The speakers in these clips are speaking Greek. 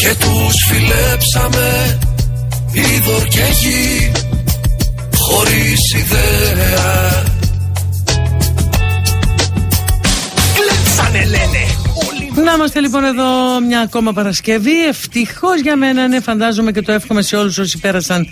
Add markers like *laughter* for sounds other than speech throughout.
και τους φιλέψαμε είδωρ και γη χωρίς ιδέα Κλέψανε λένε Να είμαστε λοιπόν εδώ μια ακόμα Παρασκευή. Ευτυχώς για μένα, ναι, φαντάζομαι και το εύχομαι σε όλους όσοι πέρασαν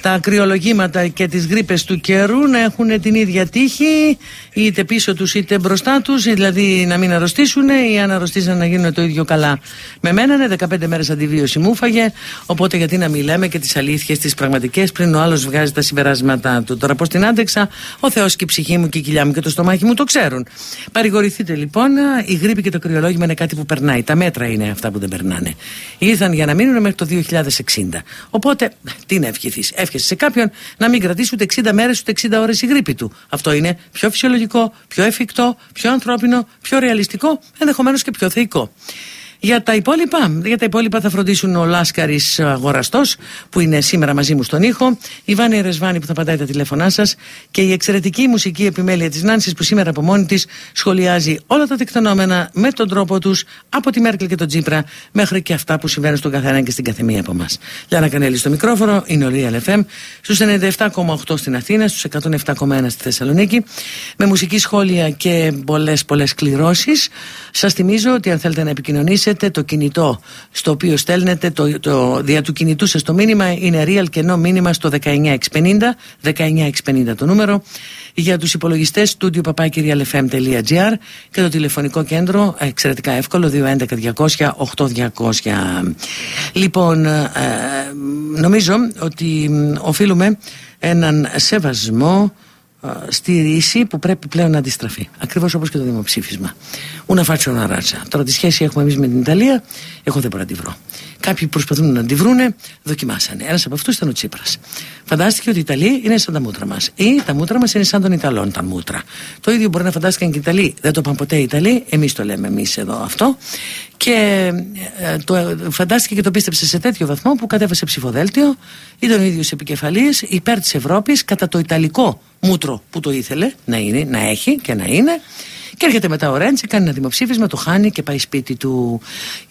τα κρυολογήματα και τις γρήπες του καιρού να έχουν την ίδια τύχη είτε πίσω τους είτε μπροστά τους δηλαδή να μην αρρωστήσουν ή αν αρρωστήσαν να γίνουν το ίδιο καλά. Με μένα 15 μέρες αντιβίωση μου φάγε οπότε γιατί να μιλάμε και τις αλήθειες τις πραγματικές πριν ο άλλος βγάζει τα συμπεράσματα του. Τώρα πως την άντεξα ο Θεός και η ψυχή μου και η κοιλιά μου και το στομάχι μου το ξέρουν. Παρηγορηθείτε λοιπόν η γρήπη και το κρυολόγημα είναι κάτι που περνάει. Τα μέτρα είναι αυτά που δεν περνάνε. Ήρθαν για να μείνουν μέχρι το 2060 οπότε τι να ευχηθείς εύχεσαι σε κάποιον να μην κρατήσει ούτε 60 μέρες ούτε 60 ώρες η γρήπη του. Αυτό είναι πιο φυσιολογικό, πιο εφικτό, πιο ανθρώπινο, πιο ρεαλιστικό, ενδεχομένως και πιο θεϊκό. Για τα υπόλοιπα, για τα υπόλοιπα θα φροντίσουν ο Λάσκαρης Αγοραστός, που είναι σήμερα μαζί μου στον ήχο, η Βάνη Ρεσβάνη που θα πατάει τα τηλέφωνά σας και η εξαιρετική μουσική επιμέλεια της Νάνσης που σήμερα από μόνη της σχολιάζει όλα τα τεκτενόμενα με τον τρόπο τους από τη Μέρκελ και τον Τζίπρα μέχρι και αυτά που συμβαίνουν στον καθένα και στην καθεμία από εμά. Λιάννα Κανέλη στο μικρόφωνο, είναι ο Real FM στους 97,8 στην Αθήνα, στους 107,1 στη Θεσσαλονίκη, με μουσική σχόλια και πολλές πολλές κληρώσεις. Σας θυμίζω ότι αν θέλετε να επικοινωνήσετε το κινητό στο οποίο στέλνετε το, το, δια του κινητού σας το μήνυμα είναι real κενό μήνυμα στο 19650 19650 το νούμερο. Για τους υπολογιστές studio papakirialfm.gr και το τηλεφωνικό κέντρο εξαιρετικά εύκολο 211 200 8200 λοιπόν ε, νομίζω ότι οφείλουμε έναν σεβασμό στη ρίση που πρέπει πλέον να αντιστραφεί. Ακριβώς όπως και το δημοψήφισμα. Ούνα φάτσο να ράτσα. Τώρα τη σχέση έχουμε εμείς με την Ιταλία, εγώ δεν μπορώ να τη βρω. Κάποιοι προσπαθούν να τη βρούνε, δοκιμάσανε. Ένας από αυτούς ήταν ο Τσίπρας. Φαντάστηκε ότι οι Ιταλοί είναι σαν τα μούτρα μας. Ή τα μούτρα μας είναι σαν των Ιταλών τα μούτρα. Το ίδιο μπορεί να φαντάστηκαν και οι Ιταλοί. Δεν το είπαν ποτέ οι Ιταλοί, εμείς το λέμε εμείς εδώ αυτό. Και ε, το φαντάστηκε και το πίστεψε σε τέτοιο βαθμό που κατέβασε ψηφοδέλτιο, ήταν ο ίδιος επικεφαλής υπέρ της Ευρώπης κατά το Ιταλικό μούτρο που το ήθελε να, είναι, να έχει και να είναι. Και έρχεται μετά ο Ρέντσι, κάνει ένα δημοψήφισμα, το χάνει και πάει σπίτι του.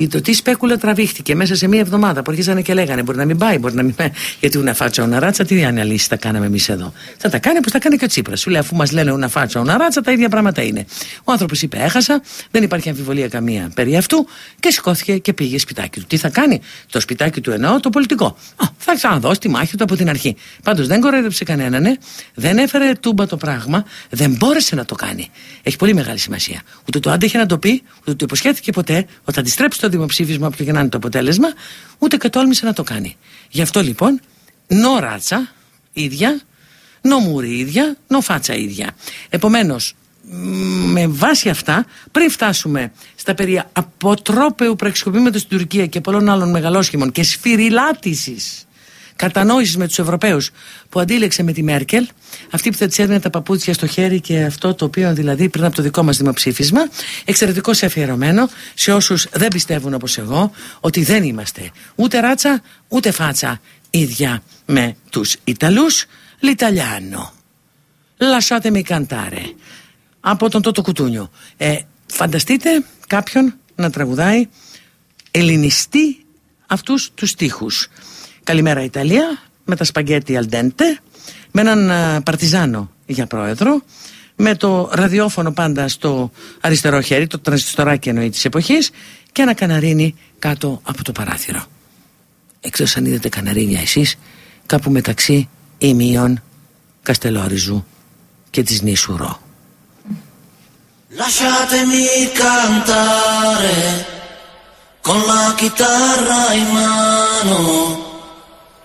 Το τι σπέκουλα τραβήχτηκε μέσα σε μία εβδομάδα που αρχίσανε και λέγανε: Μπορεί να μην πάει, μπορεί να μην πάει. Γιατί ούνα φάτσα ο Ναράτσα, τι αναλύσει θα κάναμε εμείς εδώ. Θα τα κάνει όπως τα κάνει και ο Τσίπρας. Σου λέει: Αφού μας λένε ούνα φάτσα ο Ναράτσα, τα ίδια πράγματα είναι. Ο άνθρωπος είπε: Έχασα, δεν υπάρχει αμφιβολία καμία περί αυτού και σηκώθηκε και πήγε σπιτάκι του. Τι θα κάνει, το σπιτάκι του εννοώ το πολιτικό. Α, θα ξαναδώσει τη μάχη του από την αρχή. Πάντως δεν κορέδεψε κανέναν, ναι. δεν έφερε τούμπα το πράγμα, δεν μπόρεσε να το κάνει. Έχει πολύ μεγάλη σημασία. Ούτε το άντεχε να το πει, ούτε το υποσχέθηκε ποτέ ότι αντιστρέψει το δημοψήφισμα, όποιο και να είναι το αποτέλεσμα, ούτε και τόλμησε να το κάνει. Γι' αυτό λοιπόν, νο ράτσα ίδια, νο μουρή ίδια, νο φάτσα ίδια. Επομένως, με βάση αυτά, πριν φτάσουμε στα περί αποτρόπαιου πραξικοπήματος στην Τουρκία και πολλών άλλων μεγαλόσχημων και σφυριλάτησης κατανόησης με τους Ευρωπαίους που αντίλεξε με τη Μέρκελ, αυτή που θα της έδινε τα παπούτσια στο χέρι και αυτό το οποίο δηλαδή πριν από το δικό μας δημοψήφισμα, εξαιρετικό σε αφιερωμένο σε όσους δεν πιστεύουν όπως εγώ ότι δεν είμαστε ούτε ράτσα ούτε φάτσα ίδια με τους Ιταλούς. Λιταλιάνο. Λασάτε με καντάρε. Από τον Τότο Κουτούνιο. Ε, φανταστείτε κάποιον να τραγουδάει ελληνιστή αυτούς τους στίχους. Καλημέρα Ιταλία, με τα σπαγκέτι αλντέντε, με έναν παρτιζάνο για πρόεδρο, με το ραδιόφωνο πάντα στο αριστερό χέρι, το τρανζιστοράκι εννοεί της εποχής. Και ένα καναρίνι κάτω από το παράθυρο. Εκτός αν είδατε καναρίνια εσείς, κάπου μεταξύ ημίων Καστελόριζου και της νήσου Ρο. Lasciatemi cantare con la chitarra in mano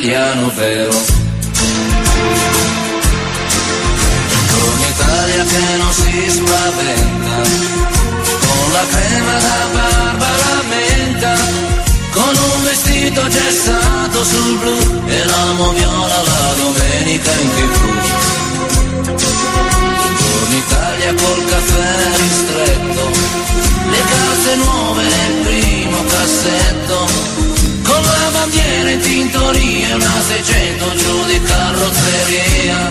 italiano vero. Un'Italia che non si spaventa, con la crema da barba la menta, con un vestito gessato sul blu e l'amo viola la domenica in tv. Buongiorno Italia col caffè ristretto, le calze nuove nel primo cassetto, in tintoria una 600 giù di carrozzeria.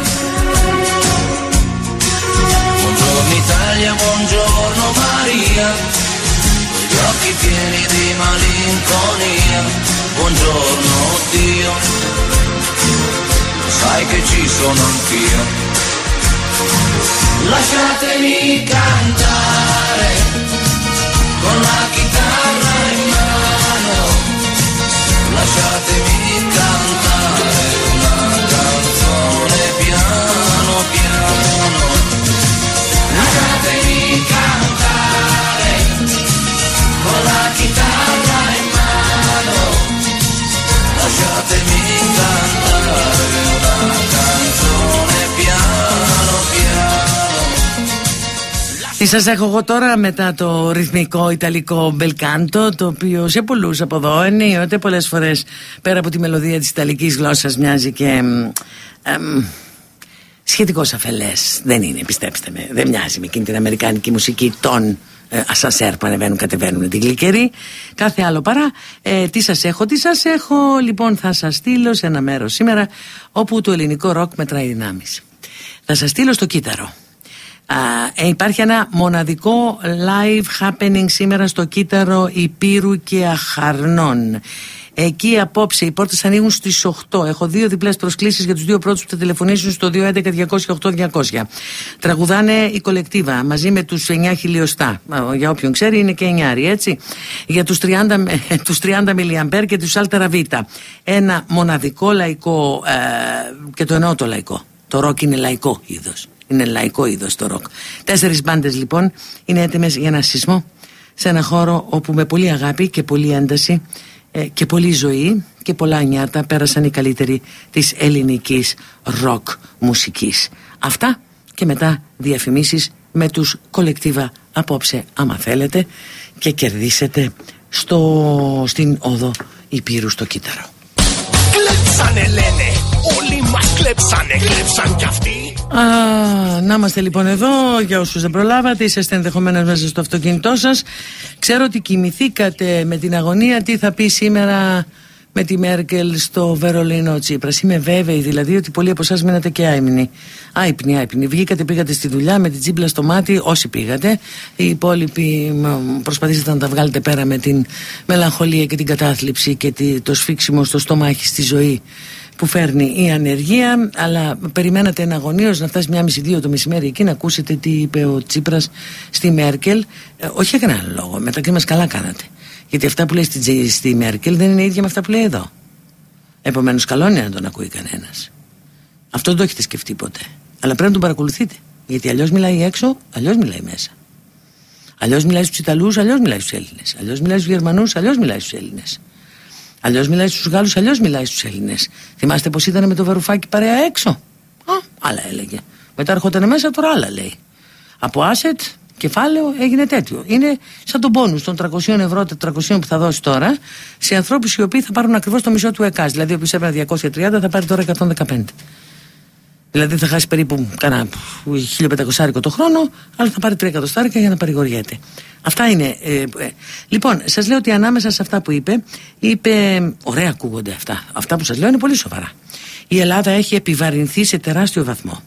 Buongiorno Italia, buongiorno Maria, con gli occhi pieni di malinconia, buongiorno Dio, sai che ci sono anch'io. Lasciatemi cantare con la chitarra lasciatemi cantare una canzone piano piano, lasciatemi cantare con la chitarra in mano, lasciatemi cantare una canzone Τι σας έχω εγώ τώρα μετά το ρυθμικό ιταλικό μπελκάντο, το οποίο σε πολλούς από εδώ ενίοτε πολλές φορές πέρα από τη μελωδία της ιταλικής γλώσσας μοιάζει και. εμ, σχετικώς αφελές. Δεν είναι, πιστέψτε με. Δεν μοιάζει με εκείνη την αμερικάνικη μουσική των ε, ασανσέρ που ανεβαίνουν, κατεβαίνουν την γλυκερή. Κάθε άλλο παρά. Ε, τι σας έχω, τι σας έχω. Λοιπόν, θα σας στείλω σε ένα μέρος σήμερα όπου το ελληνικό ροκ μετράει δυνάμεις. Θα σας στείλω στο κύτταρο. Α, ε, υπάρχει ένα μοναδικό live happening σήμερα στο κύτταρο Υπήρου και Αχαρνών. Εκεί απόψε οι πόρτες ανοίγουν στις 8. Έχω δύο διπλές προσκλήσεις για τους δύο πρώτους που θα τηλεφωνήσουν στο 211-208-200. Τραγουδάνε η κολεκτίβα μαζί με τους 9 χιλιοστά. Α, Για όποιον ξέρει είναι και 9 έτσι. Για τους 30, με- τους 30 μιλιαμπέρ και τους Άλτερα Β. Ένα μοναδικό λαϊκό ε, και το εννοώ το λαϊκό. Το ροκ είναι λαϊκό είδος. Είναι λαϊκό είδος το ροκ. Τέσσερις μπάντες λοιπόν είναι έτοιμες για ένα σεισμό σε ένα χώρο όπου με πολύ αγάπη και πολύ ένταση ε, και πολύ ζωή και πολλά νιάτα πέρασαν οι καλύτεροι της ελληνικής ροκ μουσικής. Αυτά και μετά διαφημίσεις με τους κολεκτίβα απόψε άμα θέλετε και κερδίσετε στο, στην όδο Υπήρου στο Κύτταρο. Κλέψανε λένε, όλοι μας κλέψανε, κλέψαν κι αυτοί. Α, να είμαστε λοιπόν εδώ για όσους δεν προλάβατε είσαστε ενδεχομένως μέσα στο αυτοκίνητό σας. Ξέρω ότι κοιμηθήκατε με την αγωνία. Τι θα πει σήμερα με τη Μέρκελ στο Βερολίνο ο Τσίπρας; Είμαι βέβαιη δηλαδή ότι πολλοί από εσάς μείνατε και άϊμνοι άϊπνοι άϊπνοι. Βγήκατε πήγατε στη δουλειά με την τσίμπλα στο μάτι όσοι πήγατε. Οι υπόλοιποι μ, προσπαθήσατε να τα βγάλετε πέρα με την μελαγχολία και την κατάθλιψη και τη- το σφίξιμο στο στομάχι στη ζωή που φέρνει η ανεργία, αλλά περιμένατε εναγωνίως να φτάσει μια μισή δύο το μεσημέρι εκεί να ακούσετε τι είπε ο Τσίπρας στη Μέρκελ. Ε, όχι για κανένα λόγο, μεταξύ μας καλά κάνατε. Γιατί αυτά που λέει στη, Τζι- στη Μέρκελ δεν είναι ίδια με αυτά που λέει εδώ. Επομένως καλό είναι να τον ακούει κανένας. Αυτό δεν το έχετε σκεφτεί ποτέ. Αλλά πρέπει να τον παρακολουθείτε. Γιατί αλλιώς μιλάει έξω, αλλιώς μιλάει μέσα. Αλλιώς μιλάει στους Ιταλούς, αλλιώς μιλάει στους Έλληνες. Αλλιώς μιλάει στους Γερμανούς, αλλιώς μιλάει στους Έλληνες. Αλλιώς μιλάει στους Γάλλους, αλλιώς μιλάει στους Έλληνες. Θυμάστε πως ήταν με το βαρουφάκι παρέα έξω. Α, άλλα έλεγε. Μετά έρχονταν μέσα, τώρα άλλα λέει. Από asset, κεφάλαιο έγινε τέτοιο. Είναι σαν τον πόνους των 300 ευρώ, 400 που θα δώσει τώρα σε ανθρώπους οι οποίοι θα πάρουν ακριβώς το μισό του ΕΚΑΣ. Δηλαδή, ο οποίος έπαιρνε 230 θα πάρει τώρα 115. Δηλαδή θα χάσει περίπου κάνα 1500 το χρόνο, αλλά θα πάρει 3 εκατοστάρικα για να παρηγοριέται. Αυτά είναι. Ε, ε. Λοιπόν, σας λέω ότι ανάμεσα σε αυτά που είπε, είπε. Ωραία ακούγονται αυτά. Αυτά που σας λέω είναι πολύ σοβαρά. Η Ελλάδα έχει επιβαρυνθεί σε τεράστιο βαθμό.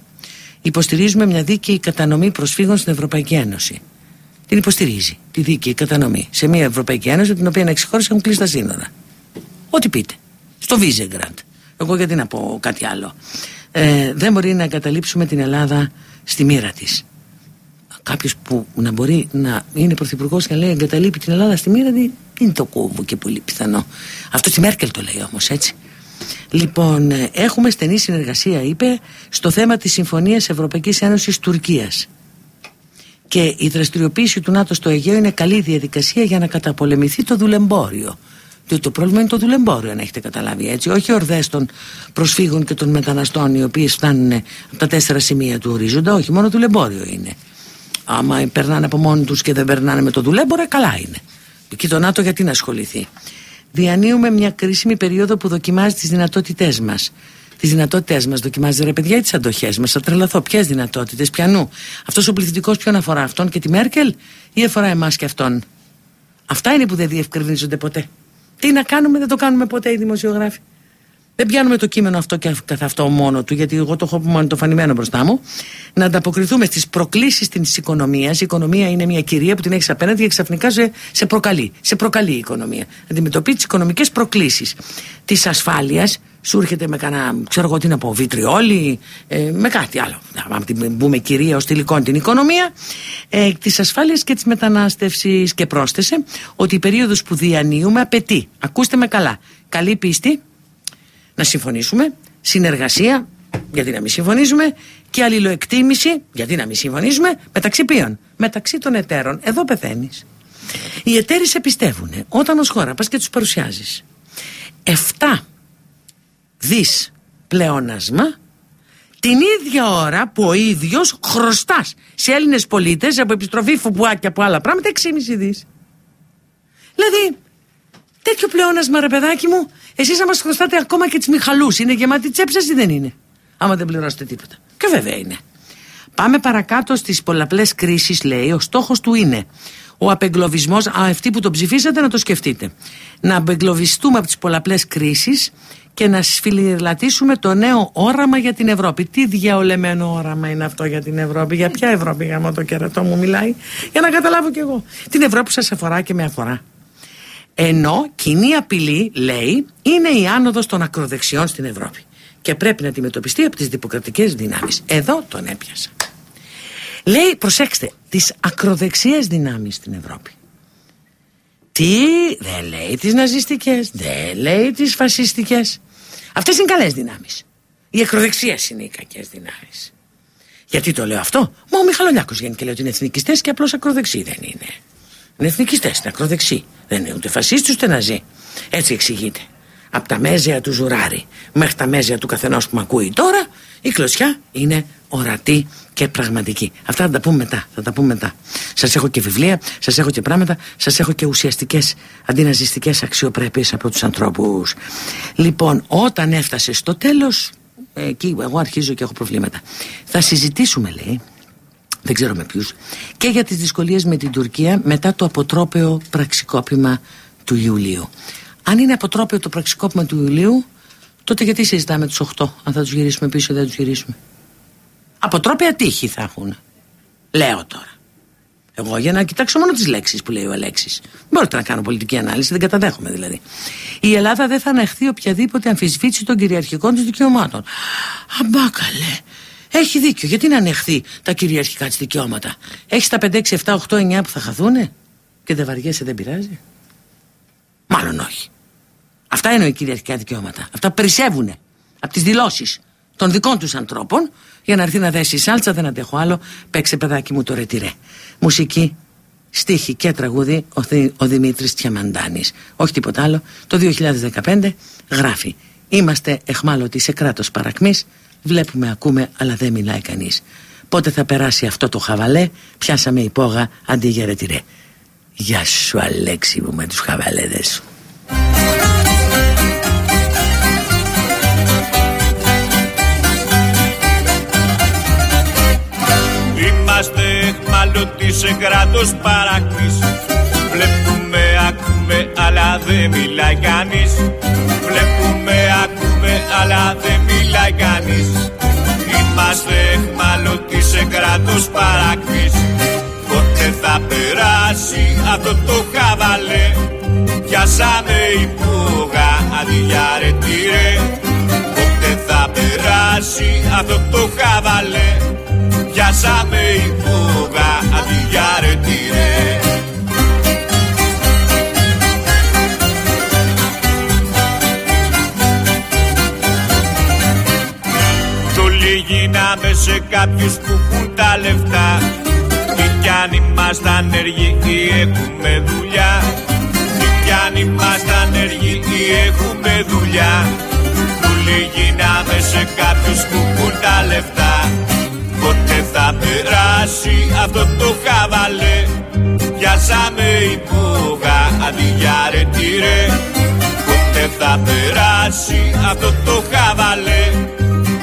Υποστηρίζουμε μια δίκαιη κατανομή προσφύγων στην Ευρωπαϊκή Ένωση. Την υποστηρίζει τη δίκαιη κατανομή σε μια Ευρωπαϊκή Ένωση, την οποία έξι χώρε έχουν κλείσει τα σύνορα. Ό,τι πείτε. Στο Βίζεγκραντ. Εγώ γιατί να πω κάτι άλλο. Ε, δεν μπορεί να εγκαταλείψουμε την Ελλάδα στη μοίρα της. Κάποιος που να μπορεί να είναι πρωθυπουργός και να λέει εγκαταλείπει την Ελλάδα στη μοίρα της, είναι το κόβω και πολύ πιθανό. Αυτό τη Μέρκελ το λέει όμως έτσι. Λοιπόν, ε, έχουμε στενή συνεργασία, είπε, στο θέμα της Συμφωνίας Ευρωπαϊκής Ένωσης Τουρκίας. Και η δραστηριοποίηση του ΝΑΤΟ στο Αιγαίο είναι καλή διαδικασία για να καταπολεμηθεί το δουλεμπόριο. Διότι το πρόβλημα είναι το δουλεμπόριο, αν έχετε καταλάβει έτσι. Όχι ορδές των προσφύγων και των μεταναστών, οι οποίες φτάνουν από τα τέσσερα σημεία του ορίζοντα. Όχι, μόνο δουλεμπόριο είναι. Άμα περνάνε από μόνοι τους και δεν περνάνε με το δουλέμπορο, καλά είναι. Και το ΝΑΤΟ γιατί να ασχοληθεί; Διανύουμε μια κρίσιμη περίοδο που δοκιμάζει τις δυνατότητές μας. Τις δυνατότητές μας δοκιμάζει ρε παιδιά ή τις αντοχές μας. Θα τρελαθώ. Ποιες δυνατότητες, πιανού. Αυτός ο πληθυντικός ποιον αφορά, αυτόν και τη Μέρκελ ή αφορά εμάς και αυτόν; Αυτά είναι που δεν διευκρινίζονται ποτέ. Τι να κάνουμε, δεν το κάνουμε ποτέ οι δημοσιογράφοι. Δεν πιάνουμε το κείμενο αυτό και καθ' αυτό μόνο του, γιατί εγώ το έχω μόνο το φανημένο μπροστά μου. Να ανταποκριθούμε στις προκλήσεις της οικονομίας. Η οικονομία είναι μια κυρία που την έχεις απέναντι και ξαφνικά σε, σε προκαλεί. Σε προκαλεί η οικονομία. Αντιμετωπίζει τις οικονομικές προκλήσεις της ασφάλειας. Σου έρχεται με κανένα, ξέρω εγώ τι να πω, βιτριόλι, ε, με κάτι άλλο. Να την πούμε κυρία ω τελικών την οικονομία. Ε, της ασφάλειας και της μετανάστευσης. Και πρόσθεσε ότι η περίοδος που διανύουμε απαιτεί, ακούστε με καλά, καλή πίστη, να συμφωνήσουμε, συνεργασία, γιατί να μην συμφωνήσουμε, και αλληλοεκτίμηση, γιατί να μην συμφωνήσουμε, μεταξύ ποιων, μεταξύ των εταίρων. Εδώ πεθαίνεις. Οι εταίροι σε πιστεύουν όταν ως χώρα πας και τους παρουσιάζεις 7 δι πλεόνασμα την ίδια ώρα που ο ίδιος χρωστάς σε Έλληνες πολίτες από επιστροφή φουμπουάκια από άλλα πράγματα 6,5 δις. Δηλαδή, τέτοιο πλεόνασμα, ρε παιδάκι μου, Εσείς να μα χρωστάτε ακόμα και τις Μιχαλούς. Είναι γεμάτη τσέψα ή δεν είναι. Άμα δεν πληρώσετε τίποτα. Και βέβαια είναι. Πάμε παρακάτω στις πολλαπλές κρίσεις, λέει. Ο στόχος του είναι ο απεγκλωβισμός. Α, αυτοί που τον ψηφίσατε να το σκεφτείτε. Να απεγκλωβιστούμε από τις πολλαπλές κρίσεις και να σφυλιρλατήσουμε το νέο όραμα για την Ευρώπη. Τι διαολεμένο όραμα είναι αυτό για την Ευρώπη. Για ποια Ευρώπη, γάμο το κερατό μου μιλάει. Για να καταλάβω κι εγώ. Την Ευρώπη που σας αφορά και με αφορά. Ενώ κοινή απειλή, λέει, είναι η άνοδος των ακροδεξιών στην Ευρώπη και πρέπει να αντιμετωπιστεί από τις δημοκρατικές δυνάμεις. Εδώ τον έπιασα. Λέει, προσέξτε, τις ακροδεξιές δυνάμεις στην Ευρώπη. Τι, δεν λέει τις ναζιστικές, δεν λέει τις φασιστικές. Αυτές είναι καλές δυνάμεις. Οι ακροδεξιές είναι οι κακές δυνάμεις. Γιατί το λέω αυτό, Μα ο Μιχαλολιάκος βγαίνει και λέει ότι είναι εθνικιστές και απλώς ακροδεξιοί δεν είναι. Είναι εθνικιστές, είναι ακροδεξιοί. Δεν είναι ούτε φασίστες ούτε ναζί. Έτσι εξηγείται. Από τα μέζεα του Ζουράρι μέχρι τα μέζεα του καθενός που με ακούει τώρα, η κλωσιά είναι ορατή και πραγματική. Αυτά θα τα πούμε μετά. Θα τα πούμε μετά. Σας έχω και βιβλία, σας έχω και πράγματα, σας έχω και ουσιαστικές αντιναζιστικές αξιοπρέπειες από τους ανθρώπους. Λοιπόν, όταν έφτασε στο τέλος, εκεί εγώ αρχίζω και έχω προβλήματα. Θα συζητήσουμε, λέει, δεν ξέρω με ποιους και για τις δυσκολίες με την Τουρκία μετά το αποτρόπαιο πραξικόπημα του Ιουλίου αν είναι αποτρόπαιο το πραξικόπημα του Ιουλίου τότε γιατί συζητάμε τους 8 αν θα τους γυρίσουμε πίσω ή δεν τους γυρίσουμε; Αποτρόπαια τύχη θα έχουν λέω τώρα εγώ για να κοιτάξω μόνο τις λέξεις που λέει ο Αλέξης. Μπορείτε να κάνω πολιτική ανάλυση, δεν καταδέχομαι δηλαδή. Η Ελλάδα δεν θα ανεχθεί οποιαδήποτε αμφισβήτηση των κυριαρχικών της δικαιωμάτων. Αμπάκαλε. Έχει δίκιο. Γιατί να ανεχθεί τα κυριαρχικά της δικαιώματα; Έχεις τα 5, 6, 7, 8, 9 που θα χαθούνε; Και δεν βαριέσαι, δεν πειράζει; Μάλλον όχι. Αυτά είναι οι κυριαρχικά δικαιώματα. Αυτά περισσεύουν από τις δηλώσεις των δικών τους ανθρώπων για να έρθει να δέσει σάλτσα. Δεν αντέχω άλλο. Παίξε παιδάκι μου το ρετυρέ. Μουσική στίχη και τραγούδι ο, Θη, ο Δημήτρης Τιαμαντάνης όχι τίποτα άλλο το 2015 γράφει είμαστε εχμάλωτοι σε κράτος παρακμής βλέπουμε ακούμε αλλά δεν μιλάει κανείς πότε θα περάσει αυτό το χαβαλέ; Πιάσαμε υπόγα αντί για ρετυρέ Γεια σου Αλέξη μου με τους χαβαλέδες σου Είμαστε εχμαλωτοί σε κράτος παρακμής Βλέπουμε, ακούμε, αλλά δεν μιλάει κανείς. Βλέπουμε, ακούμε, αλλά δεν μιλάει κανείς. Είμαστε εχμαλωτοί σε κράτος παρακμής Πότε θα περάσει αυτό το χαβαλέ. Πιάσαμε υπούγα αντί για ρετήρε Πότε θα περάσει αυτό το χαβαλέ Πιάσαμε υπούγα αντί για ρετήρε γίναμε σε κάποιους που έχουν τα λεφτά. Κι αν είμαστε ανεργοί ή έχουμε δουλειά. Τι κι αν είμαστε ανεργοί ή έχουμε δουλειά. Δούλοι γίναμε σε κάποιους που έχουν τα λεφτά Πότε θα περάσει αυτό το χαβαλέ. Πιάσαμε υπούγα αντί για ρετήρε Πότε θα περάσει αυτό το χαβαλέ.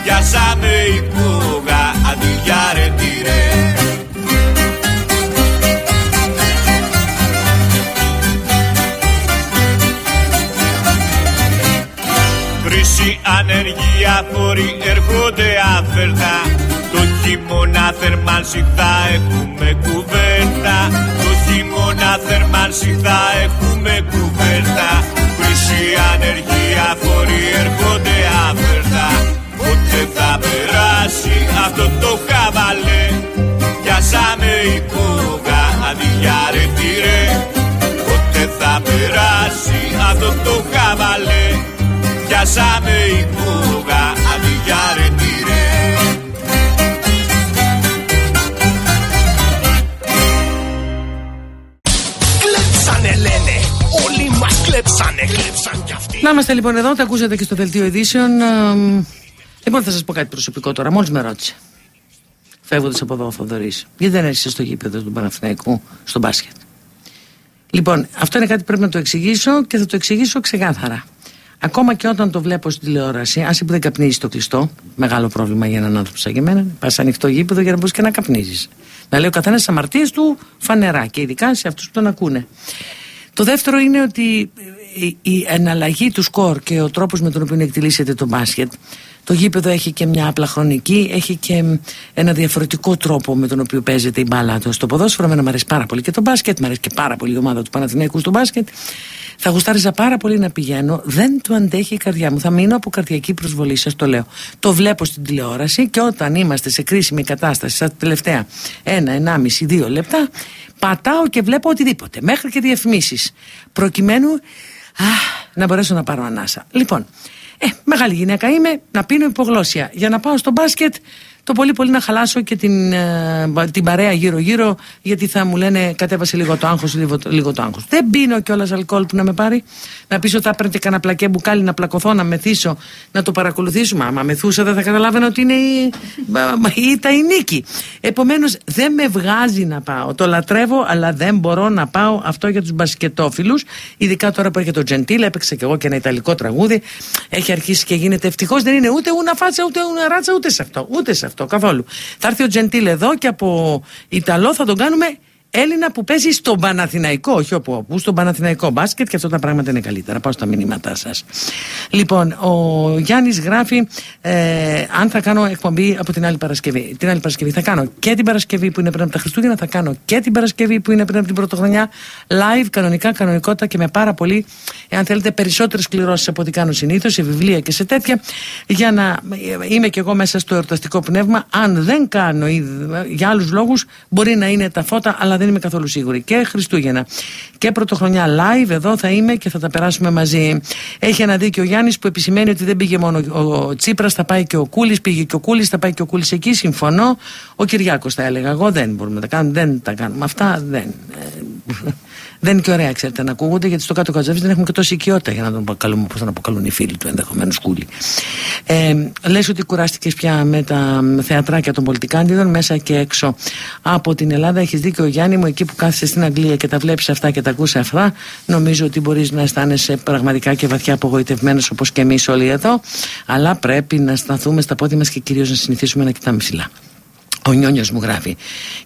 Πιάσαμε υπούγα αντί για ρετήρε Κρίση, ανεργία, φόροι έρχονται αφέρτα Το χειμώνα θερμάνση θα έχουμε κουβέρτα. Το χειμώνα θερμάνση θα έχουμε κουβέρτα. Κρίση, ανεργία, φόροι έρχονται αφέρτα Πότε θα περάσει αυτό το χαβαλέ; Πιάσαμε υπούγα αντί για ρετήρε Πότε θα περάσει αυτό το χαβαλέ; Πιάσαμε υπούγα αντί Να είμαστε λοιπόν εδώ, τα ακούσατε και στο δελτίο ειδήσεων ε, Λοιπόν θα σας πω κάτι προσωπικό τώρα, μόλις με ρώτησε Φεύγοντας από εδώ ο Θοδωρής Γιατί δεν έρχεσαι στο γήπεδο του Παναθηναϊκού στο μπάσκετ; Λοιπόν, αυτό είναι κάτι που πρέπει να το εξηγήσω και θα το εξηγήσω ξεκάθαρα. Ακόμα και όταν το βλέπω στην τηλεόραση, άσε που δεν καπνίζει το κλειστό, μεγάλο πρόβλημα για έναν άνθρωπο σαν και εμένα, πας ανοιχτό γήπεδο για να μπορείς και να καπνίζεις. Να λέει ο καθένας τις αμαρτίες του φανερά και ειδικά σε αυτούς που τον ακούνε. Το δεύτερο είναι ότι η εναλλαγή του σκορ και ο τρόπος με τον οποίο εκτελήσεται το μπάσκετ το γήπεδο έχει και μια απλά χρονική, έχει και ένα διαφορετικό τρόπο με τον οποίο παίζεται η μπάλα στο ποδόσφαιρο. Εμένα μου αρέσει πάρα πολύ και το μπάσκετ, μου αρέσει και πάρα πολύ η ομάδα του Παναθηναϊκού στο μπάσκετ. Θα γουστάριζα πάρα πολύ να πηγαίνω. Δεν του αντέχει η καρδιά μου. Θα μείνω από καρδιακή προσβολή, σας το λέω. Το βλέπω στην τηλεόραση και όταν είμαστε σε κρίσιμη κατάσταση, στα τελευταία ένα, ενάμιση, δύο λεπτά, πατάω και βλέπω οτιδήποτε. Μέχρι και διαφημίσεις. Προκειμένου α, να μπορέσω να πάρω ανάσα. Λοιπόν, ε, μεγάλη γυναίκα είμαι, να πίνω υπογλώσια. Για να πάω στο μπάσκετ, το πολύ πολύ να χαλάσω και την, ε, την παρέα γύρω γύρω γιατί θα μου λένε κατέβασε λίγο το άγχος λίγο, λίγο το άγχος. Δεν πίνω κιόλας αλκοόλ που να με πάρει. Να πεις ότι θα έπαιρνε κανένα πλακέ μπουκάλι να πλακωθώ να μεθύσω να το παρακολουθήσουμε. Άμα μεθούσα δεν θα καταλάβαινα ότι είναι η, η, η, η νίκη. Επομένως δεν με βγάζει να πάω. Το λατρεύω αλλά δεν μπορώ να πάω. Αυτό για τους μπασκετόφιλους. Ειδικά τώρα που έρχεται το Τζεντήλ έπαιξε κι εγώ και ένα ιταλικό τραγούδι. Έχει αρχίσει και γίνεται. Ευτυχώς δεν είναι ούτε ούνα φάτσα ούτε ούνα ράτσα ούτε σε αυτό ούτε σε αυτό καθόλου. Θα έρθει ο Τζεντήλ εδώ και από Ιταλό θα τον κάνουμε Έλληνα που παίζει στον Παναθηναϊκό, όχι όπου, όπου στον Παναθηναϊκό μπάσκετ και αυτά τα πράγματα είναι καλύτερα. Πάω στα μηνύματά σας. Λοιπόν, ο Γιάννης γράφει ε, αν θα κάνω εκπομπή από την άλλη Παρασκευή. Την άλλη Παρασκευή θα κάνω και την Παρασκευή που είναι πριν από τα Χριστούγεννα, θα κάνω και την Παρασκευή που είναι πριν από την Πρωτοχρονιά. Live, κανονικά, κανονικότητα και με πάρα πολύ, εάν θέλετε, περισσότερες κληρώσεις από ό,τι κάνω συνήθως, σε βιβλία και σε τέτοια, για να είμαι κι εγώ μέσα στο εορταστικό πνεύμα. Αν δεν κάνω ή, για άλλους λόγους, μπορεί να είναι τα φώτα, αλλά δεν είμαι καθόλου σίγουρη. Και Χριστούγεννα και Πρωτοχρονιά live εδώ θα είμαι και θα τα περάσουμε μαζί. Έχει ένα δίκιο ο Γιάννης που επισημαίνει ότι δεν πήγε μόνο ο Τσίπρας, θα πάει και ο Κούλης. Πήγε και ο Κούλης, θα πάει και ο Κούλης εκεί. Συμφωνώ. Ο Κυριάκος θα έλεγα. Εγώ δεν μπορούμε να τα κάνουμε. Δεν τα κάνουμε. Αυτά δεν. Ε, δεν είναι και ωραία, ξέρετε, να ακούγονται, γιατί στο κάτω Κατζαβή δεν έχουμε και τόση οικειότητα για να τον αποκαλούμε όπω τον αποκαλούν οι φίλοι του ενδεχομένω κούλι. Ε, Λες ότι κουράστηκες πια με τα θεατράκια των πολιτικάντιδων μέσα και έξω από την Ελλάδα. Έχεις δίκιο, Γιάννη μου, εκεί που κάθεσαι στην Αγγλία και τα βλέπεις αυτά και τα ακούς αυτά, νομίζω ότι μπορείς να αισθάνεσαι πραγματικά και βαθιά απογοητευμένος όπως και εμείς όλοι εδώ. Αλλά πρέπει να σταθούμε στα πόδια μας και κυρίως να συνηθίσουμε να κοιτάμε ψηλά. Ο Νιόνιος μου γράφει.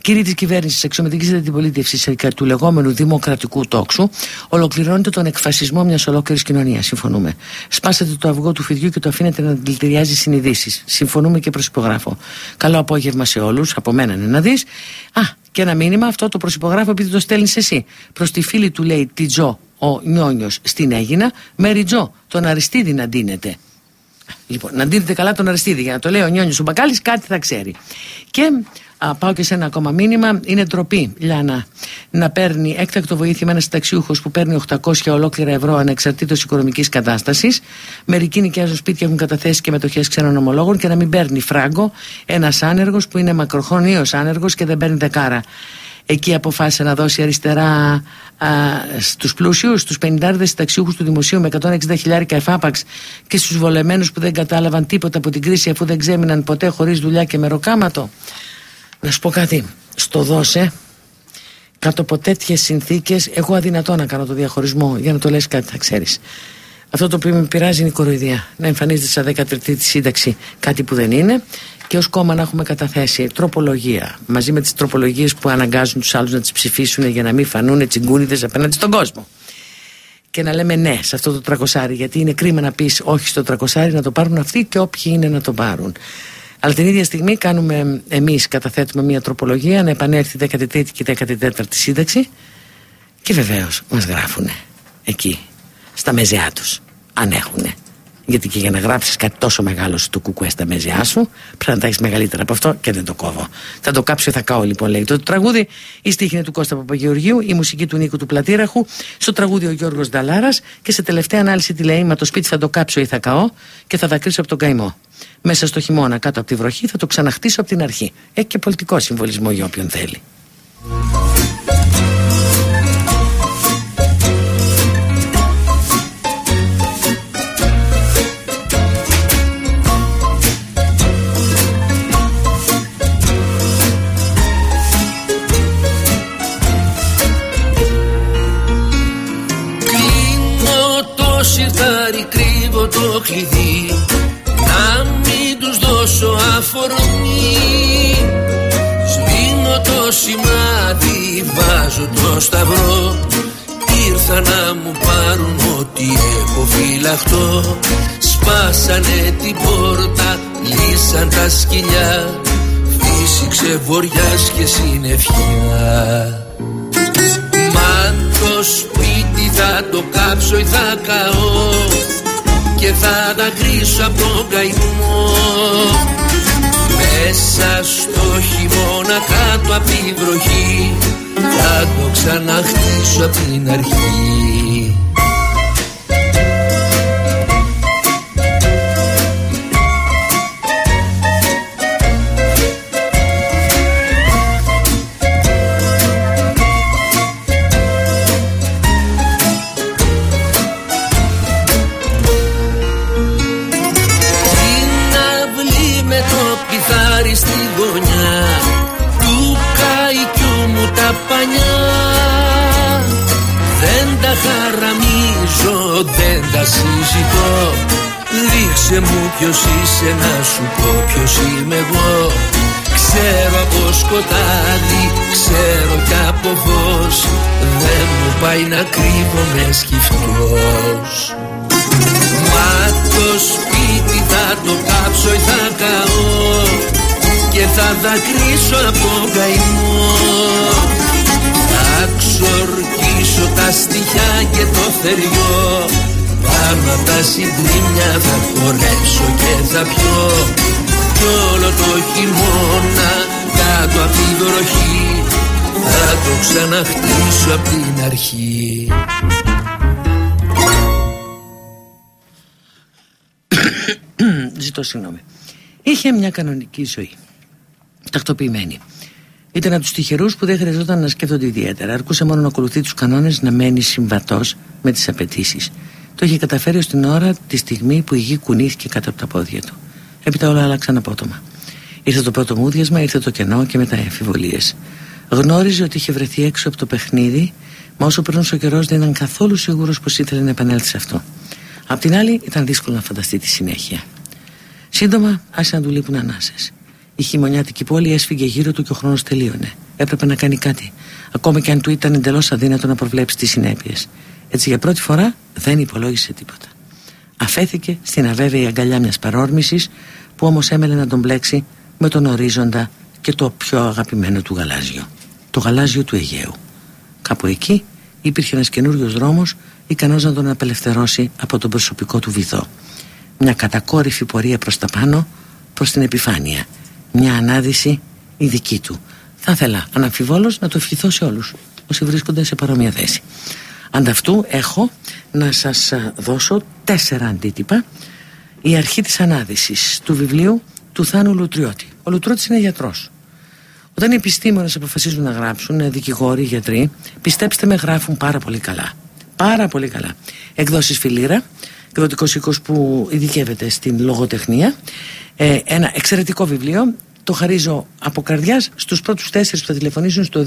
Κύριοι της κυβέρνησης, εξομετικήσετε την πολίτευση του λεγόμενου δημοκρατικού τόξου, ολοκληρώνετε τον εκφασισμό μιας ολόκληρης κοινωνίας. Συμφωνούμε. Σπάσετε το αυγό του φιδιού και το αφήνετε να δηλητηριάζει συνειδήσεις. Συμφωνούμε και προσυπογράφω. Καλό απόγευμα σε όλους. Από μένα είναι να δεις. Α, και ένα μήνυμα, αυτό το προσυπογράφω επειδή το στέλνεις εσύ. Προς τη φίλη του λέει τη Τζο ο Νιόνιος στην Έγινα, Μέρι Τζο, τον Αριστίδη να ντύνεται. Λοιπόν, να δείτε καλά τον Αριστίδη. Για να το λέει ο Νιόνιος ο Μπακάλης, κάτι θα ξέρει. Και α, πάω και σε ένα ακόμα μήνυμα. Είναι τροπή, Λιάννα, να παίρνει έκτακτο βοήθεια με ένας συνταξιούχος που παίρνει 800 ολόκληρα ευρώ ανεξαρτήτως οικονομικής κατάστασης. Μερικοί νοικιάζουν σπίτια, έχουν καταθέσει και μετοχές ξένων ομολόγων και να μην παίρνει φράγκο ένας άνεργος που είναι μακροχρόνιος άνεργος και δεν παίρνει δεκάρα εκεί αποφάσισε να δώσει αριστερά α, στους πλούσιους, στους 50 συνταξιούχους του δημοσίου με 160 χιλιάρικα εφάπαξ και στους βολεμένους που δεν κατάλαβαν τίποτα από την κρίση αφού δεν ξέμειναν ποτέ χωρίς δουλειά και μεροκάματο. Να σου πω κάτι, στο δώσε κάτω από τέτοιες συνθήκες εγώ αδυνατό να κάνω το διαχωρισμό για να το λες κάτι θα ξέρεις. Αυτό το οποίο με πειράζει είναι η κοροϊδία. Να εμφανίζεται σαν 13η σύνταξη κάτι που δεν είναι και ως κόμμα να έχουμε καταθέσει τροπολογία. Μαζί με τις τροπολογίες που αναγκάζουν τους άλλους να τις ψηφίσουν για να μην φανούν τσιγκούνιδες απέναντι στον κόσμο. Και να λέμε ναι σε αυτό το τρακοσάρι γιατί είναι κρίμα να πεις όχι στο τρακοσάρι να το πάρουν αυτοί και όποιοι είναι να το πάρουν. Αλλά την ίδια στιγμή κάνουμε εμείς καταθέτουμε μια τροπολογία να επανέλθει η 13η και 14η σύνταξη και βεβαίως μας γράφουν εκεί στα μεζιά τους αν έχουνε γιατί και για να γράψεις κάτι τόσο μεγάλο στο κουκουέ στα μέζιά σου, πρέπει να τα έχεις μεγαλύτερα από αυτό και δεν το κόβω. Θα το κάψω θα καώ λοιπόν, λέει. Το τραγούδι, η στίχη είναι του Κώστα Παπαγεωργίου, η μουσική του Νίκου του Πλατήραχου, στο τραγούδι ο Γιώργος Νταλάρας και σε τελευταία ανάλυση τη λέει: Μα το σπίτι θα το κάψω ή θα καώ και θα δακρύσω από τον καημό. Μέσα στο χειμώνα κάτω από τη βροχή θα το ξαναχτίσω από την αρχή. Έχει και πολιτικό συμβολισμό για όποιον θέλει. Κλειδί. Να μην τους δώσω αφορμή Σβήνω το σημάδι, βάζω το σταυρό. Ήρθα να μου πάρουν ό,τι έχω φυλαχτό Σπάσανε την πόρτα, λύσαν τα σκυλιά. Φύσηξε βοριάς και συννεφιά. Μα το σπίτι θα το κάψω ή θα καώ και θα τα κρίσω από τον καημό. Μέσα στο χειμώνα κάτω από τη βροχή θα το ξαναχτίσω από την αρχή Δείξε μου ποιος είσαι να σου πω ποιος είμαι εγώ. Ξέρω από σκοτάδι, ξέρω κι από φως. Δεν μου πάει να κρύβομαι σκυφτός. Μα το σπίτι θα το κάψω ή θα καώ. Και θα δακρύσω από καημό. Θα ξορκίσω τα στοιχιά και το θεριό Πάνω απ' τα συντρίμια θα χορέψω και θα πιω Κι όλο το χειμώνα κάτω απ' τη βροχή Θα το ξαναχτίσω απ' την αρχή *coughs* Ζητώ συγγνώμη Είχε μια κανονική ζωή Τακτοποιημένη ήταν από τους τυχερούς που δεν χρειαζόταν να σκέφτονται ιδιαίτερα. Αρκούσε μόνο να ακολουθεί τους κανόνες να μένει συμβατός με τις απαιτήσεις. Το είχε καταφέρει ως την ώρα τη στιγμή που η γη κουνήθηκε κάτω από τα πόδια του. Έπειτα όλα άλλαξαν απότομα. Ήρθε το πρώτο μούδιασμα, ήρθε το κενό και μετά οι αμφιβολίες. Γνώριζε ότι είχε βρεθεί έξω από το παιχνίδι, μα όσο περνούσε ο καιρός δεν ήταν καθόλου σίγουρος πως ήθελε να επανέλθει σε αυτό. Απ' την άλλη, ήταν δύσκολο να φανταστεί τη συνέχεια. Σύντομα, άρχισαν να του λείπουν ανάσες. Η χειμωνιάτικη πόλη έσφυγε γύρω του και ο χρόνος τελείωνε. Έπρεπε να κάνει κάτι. Ακόμα και αν του ήταν εντελώς αδύνατο να προβλέψει τις συνέπειες. Έτσι για πρώτη φορά δεν υπολόγισε τίποτα. Αφέθηκε στην αβέβαιη αγκαλιά μιας παρόρμησης που όμως έμελε να τον μπλέξει με τον ορίζοντα και το πιο αγαπημένο του γαλάζιο. Το γαλάζιο του Αιγαίου. Κάπου εκεί υπήρχε ένας καινούριος δρόμος ικανός να τον απελευθερώσει από τον προσωπικό του βυθό. Μια κατακόρυφη πορεία προς τα πάνω, προς την επιφάνεια μια ανάδυση η δική του. Θα ήθελα αναμφιβόλως να το ευχηθώ σε όλους όσοι βρίσκονται σε παρόμοια θέση. Ανταυτού έχω να σας δώσω τέσσερα αντίτυπα η αρχή της ανάδυσης του βιβλίου του Θάνου Λουτριώτη. Ο Λουτριώτης είναι γιατρός. Όταν οι επιστήμονες αποφασίζουν να γράψουν, δικηγόροι, γιατροί, πιστέψτε με γράφουν πάρα πολύ καλά. Πάρα πολύ καλά. Εκδόσεις Φιλήρα, εκδοτικός οίκος που ειδικεύεται στην λογοτεχνία ε, ένα εξαιρετικό βιβλίο το χαρίζω από καρδιάς στους πρώτους τέσσερις που θα τηλεφωνήσουν στο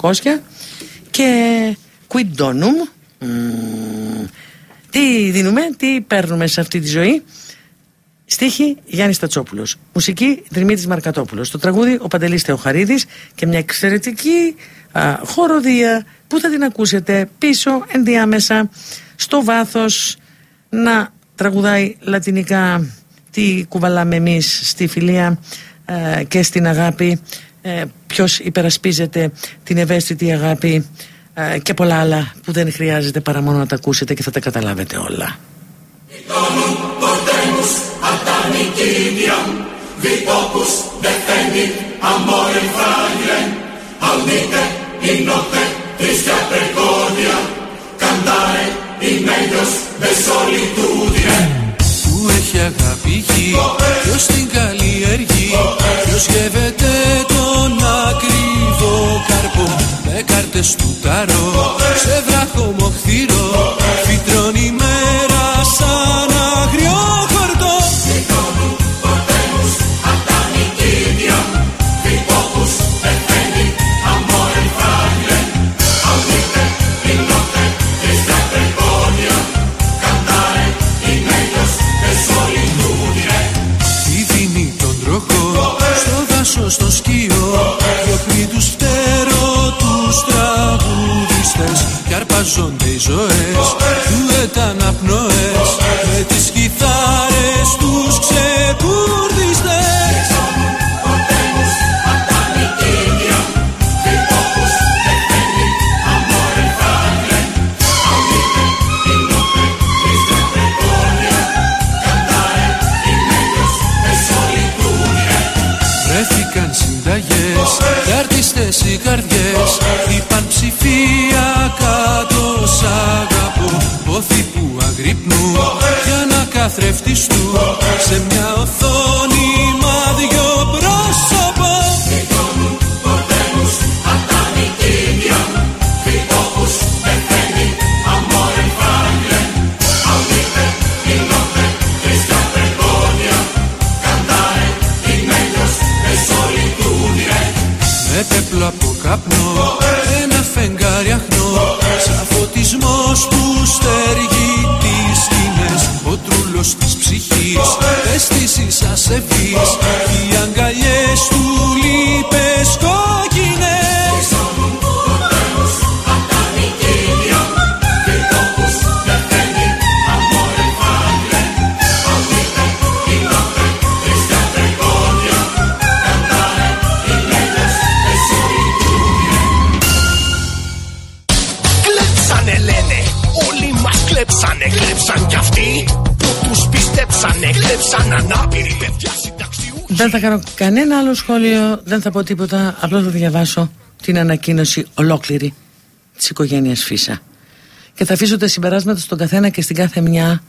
211-200-8200 και quid donum; Τι δίνουμε, τι παίρνουμε σε αυτή τη ζωή; Στίχη Γιάννης Στατσόπουλος. Μουσική Δρυμίτη Μαρκατόπουλος. Το τραγούδι Ο Παντελής Θεοχαρίδης και μια εξαιρετική α, χοροδία που θα την ακούσετε πίσω ενδιάμεσα στο βάθος να τραγουδάει λατινικά τι κουβαλάμε εμείς στη φιλία ε, και στην αγάπη ε, ποιος υπερασπίζεται την ευαίσθητη αγάπη ε, και πολλά άλλα που δεν χρειάζεται παρά μόνο να τα ακούσετε και θα τα καταλάβετε όλα. Που έχει αγάπη γη Ποιος την καλλιεργεί Ποιος γεύεται τον ακριβό καρπό Με κάρτες του ταρό Σε βράχο μοχθηρό Φυτρώνει μέρα σαν ζωές. Του εταναπνοές Με για να καθρεφτιστούν Σε μια οθόνη Δεν θα κάνω κανένα άλλο σχόλιο, δεν θα πω τίποτα, απλώς θα διαβάσω την ανακοίνωση ολόκληρη της οικογένειας Φίσα και θα αφήσω τα συμπεράσματα στον καθένα και στην κάθε μια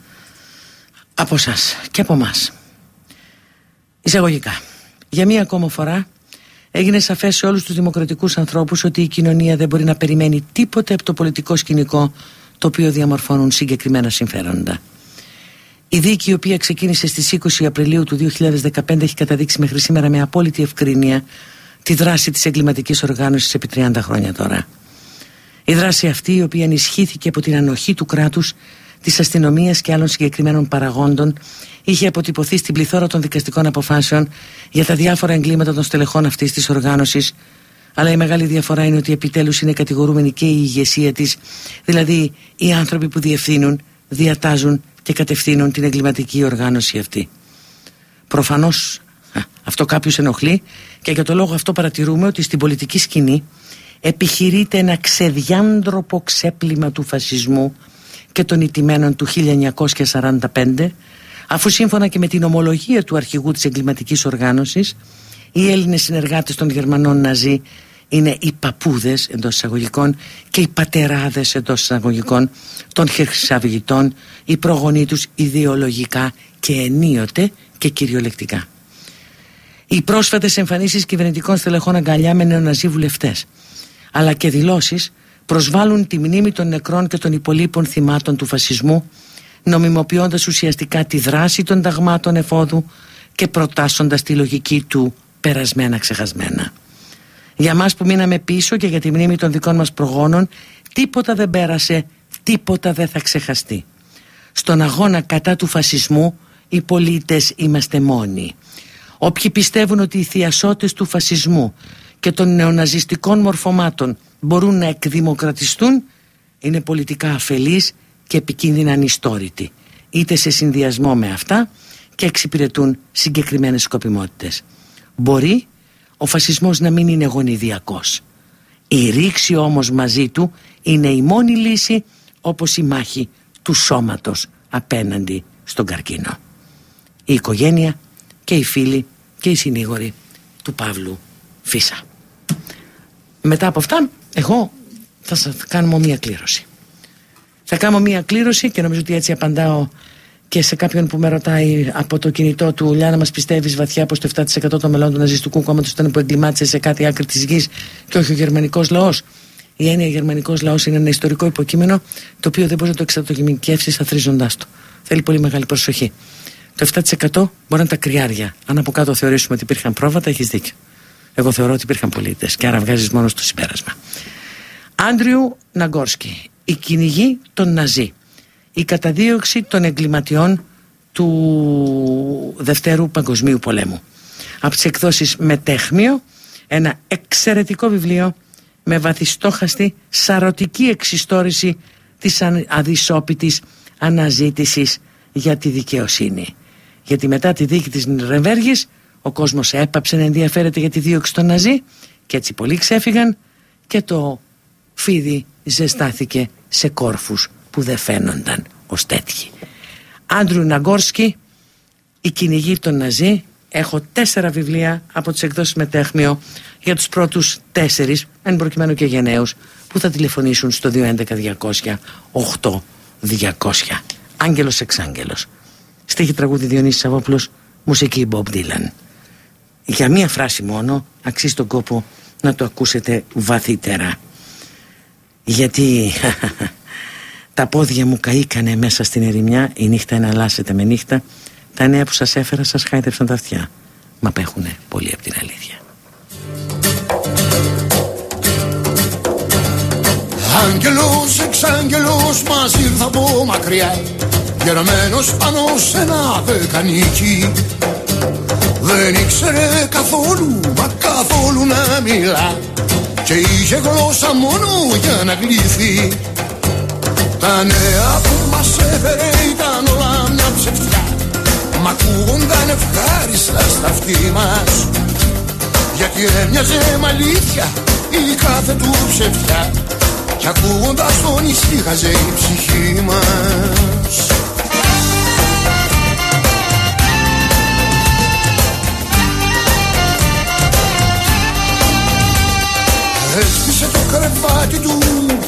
από εσά και από εμά. Εισαγωγικά. Για μία ακόμα φορά έγινε σαφές σε όλους τους δημοκρατικούς ανθρώπους ότι η κοινωνία δεν μπορεί να περιμένει τίποτε από το πολιτικό σκηνικό το οποίο διαμορφώνουν συγκεκριμένα συμφέροντα. Η δίκη η οποία ξεκίνησε στις 20 Απριλίου του 2015 έχει καταδείξει μέχρι σήμερα με απόλυτη ευκρίνεια τη δράση της εγκληματικής οργάνωσης επί 30 χρόνια τώρα. Η δράση αυτή η οποία ενισχύθηκε από την ανοχή του κράτους της αστυνομίας και άλλων συγκεκριμένων παραγόντων είχε αποτυπωθεί στην πληθώρα των δικαστικών αποφάσεων για τα διάφορα εγκλήματα των στελεχών αυτής της οργάνωσης αλλά η μεγάλη διαφορά είναι ότι επιτέλους είναι κατηγορούμενη και η ηγεσία της δηλαδή οι άνθρωποι που διευθύνουν, διατάζουν και κατευθύνουν την εγκληματική οργάνωση αυτή. Προφανώς αυτό κάποιους ενοχλεί και για το λόγο αυτό παρατηρούμε ότι στην πολιτική σκηνή επιχειρείται ένα ξεδιάντροπο ξέπλυμα του φασισμού και των ιτημένων του 1945 αφού σύμφωνα και με την ομολογία του αρχηγού της εγκληματικής οργάνωσης οι Έλληνες συνεργάτες των Γερμανών Ναζί είναι οι παππούδες εντός εισαγωγικών και οι πατεράδες εντός εισαγωγικών των χρυσαυγητών, οι προγονείς τους ιδεολογικά και ενίοτε και κυριολεκτικά. Οι πρόσφατες εμφανίσεις κυβερνητικών στελεχών αγκαλιά με νεοναζί βουλευτές αλλά και δηλώσεις προσβάλλουν τη μνήμη των νεκρών και των υπολείπων θυμάτων του φασισμού νομιμοποιώντας ουσιαστικά τη δράση των ταγμάτων εφόδου και προτάσσοντας τη λογική του περασμένα ξεχασμένα. Για μας που μείναμε πίσω και για τη μνήμη των δικών μας προγόνων τίποτα δεν πέρασε, τίποτα δεν θα ξεχαστεί. Στον αγώνα κατά του φασισμού οι πολίτες είμαστε μόνοι. Όποιοι πιστεύουν ότι οι θειασότες του φασισμού και των νεοναζιστικών μορφωμάτων μπορούν να εκδημοκρατιστούν είναι πολιτικά αφελείς και επικίνδυνα ανιστόρητοι είτε σε συνδυασμό με αυτά και εξυπηρετούν συγκεκριμένες σκοπιμότητες. Μπορεί ο φασισμός να μην είναι γονιδιακός. Η ρήξη όμως μαζί του είναι η μόνη λύση όπως η μάχη του σώματος απέναντι στον καρκίνο. Η οικογένεια και οι φίλοι και οι συνήγοροι του Παύλου Φίσα. Μετά από αυτά εγώ θα σας κάνω μία κλήρωση. Θα κάνω μία κλήρωση και νομίζω ότι έτσι απαντάω και σε κάποιον που με ρωτάει από το κινητό του Λιάννα μας πιστεύεις βαθιά πως το 7% των μελών του ναζιστικού κόμματος ήταν που εγκλημάτισε σε κάτι άκρη της γης και όχι ο γερμανικός λαός. Η έννοια γερμανικός λαός είναι ένα ιστορικό υποκείμενο το οποίο δεν μπορεί να το εξατομικεύσει αθρίζοντά το. Θέλει πολύ μεγάλη προσοχή. Το 7% μπορεί να είναι τα κρυάρια. Αν από κάτω θεωρήσουμε ότι υπήρχαν πρόβατα, έχεις δίκιο. Εγώ θεωρώ ότι υπήρχαν πολίτες και άρα βγάζεις μόνος στο συμπέρασμα. Άντριου Ναγκόρσκι, η κυνηγή των Ναζί, η καταδίωξη των εγκληματιών του Δευτέρου Παγκοσμίου Πολέμου. Από τις εκδόσεις Μετέχμιο, ένα εξαιρετικό βιβλίο με βαθιστόχαστη σαρωτική εξιστόρηση της αδυσόπιτης αναζήτησης για τη δικαιοσύνη. Γιατί μετά τη δίκη της Νιρεμβέργης ο κόσμος έπαψε να ενδιαφέρεται για τη δίωξη των Ναζί και έτσι πολλοί ξέφυγαν και το φίδι ζεστάθηκε σε κόρφους που δεν φαίνονταν ως τέτοιοι. Άντρου Ναγκόρσκι, η κυνηγή των Ναζί, έχω τέσσερα βιβλία από τις εκδόσεις Μετέχμιο για τους πρώτους τέσσερις, εν προκειμένου και γενναίους, που θα τηλεφωνήσουν στο 211 200 200. Άγγελος εξάγγελος. Στίχη τραγούδι Διονύσης Σαββόπουλος, μουσική Bob Dylan για μία φράση μόνο αξίζει τον κόπο να το ακούσετε βαθύτερα γιατί *laughs* τα πόδια μου καήκανε μέσα στην ερημιά η νύχτα εναλλάσσεται με νύχτα. Τα νέα που σας έφερα σας χάιδευσαν τα αυτιά. Μα απέχουνε πολύ από την αλήθεια. Άγγελος, εξάγγελος μας ήρθα από μακριά. Γεραμένος πάνω σε ένα δεκανίκι δεν ήξερε καθόλου, μα καθόλου να μιλά. Και είχε γλώσσα μόνο για να γλύφει Τα νέα που μας έφερε ήταν όλα μια ψευτιά. Μα ακούγονταν ευχάριστα στα αυτή μας. Γιατί έμοιαζε με αλήθεια η κάθε του ψευτιά. Κι ακούγοντας τον ησύχαζε η ψυχή μας. Κρεβάτι του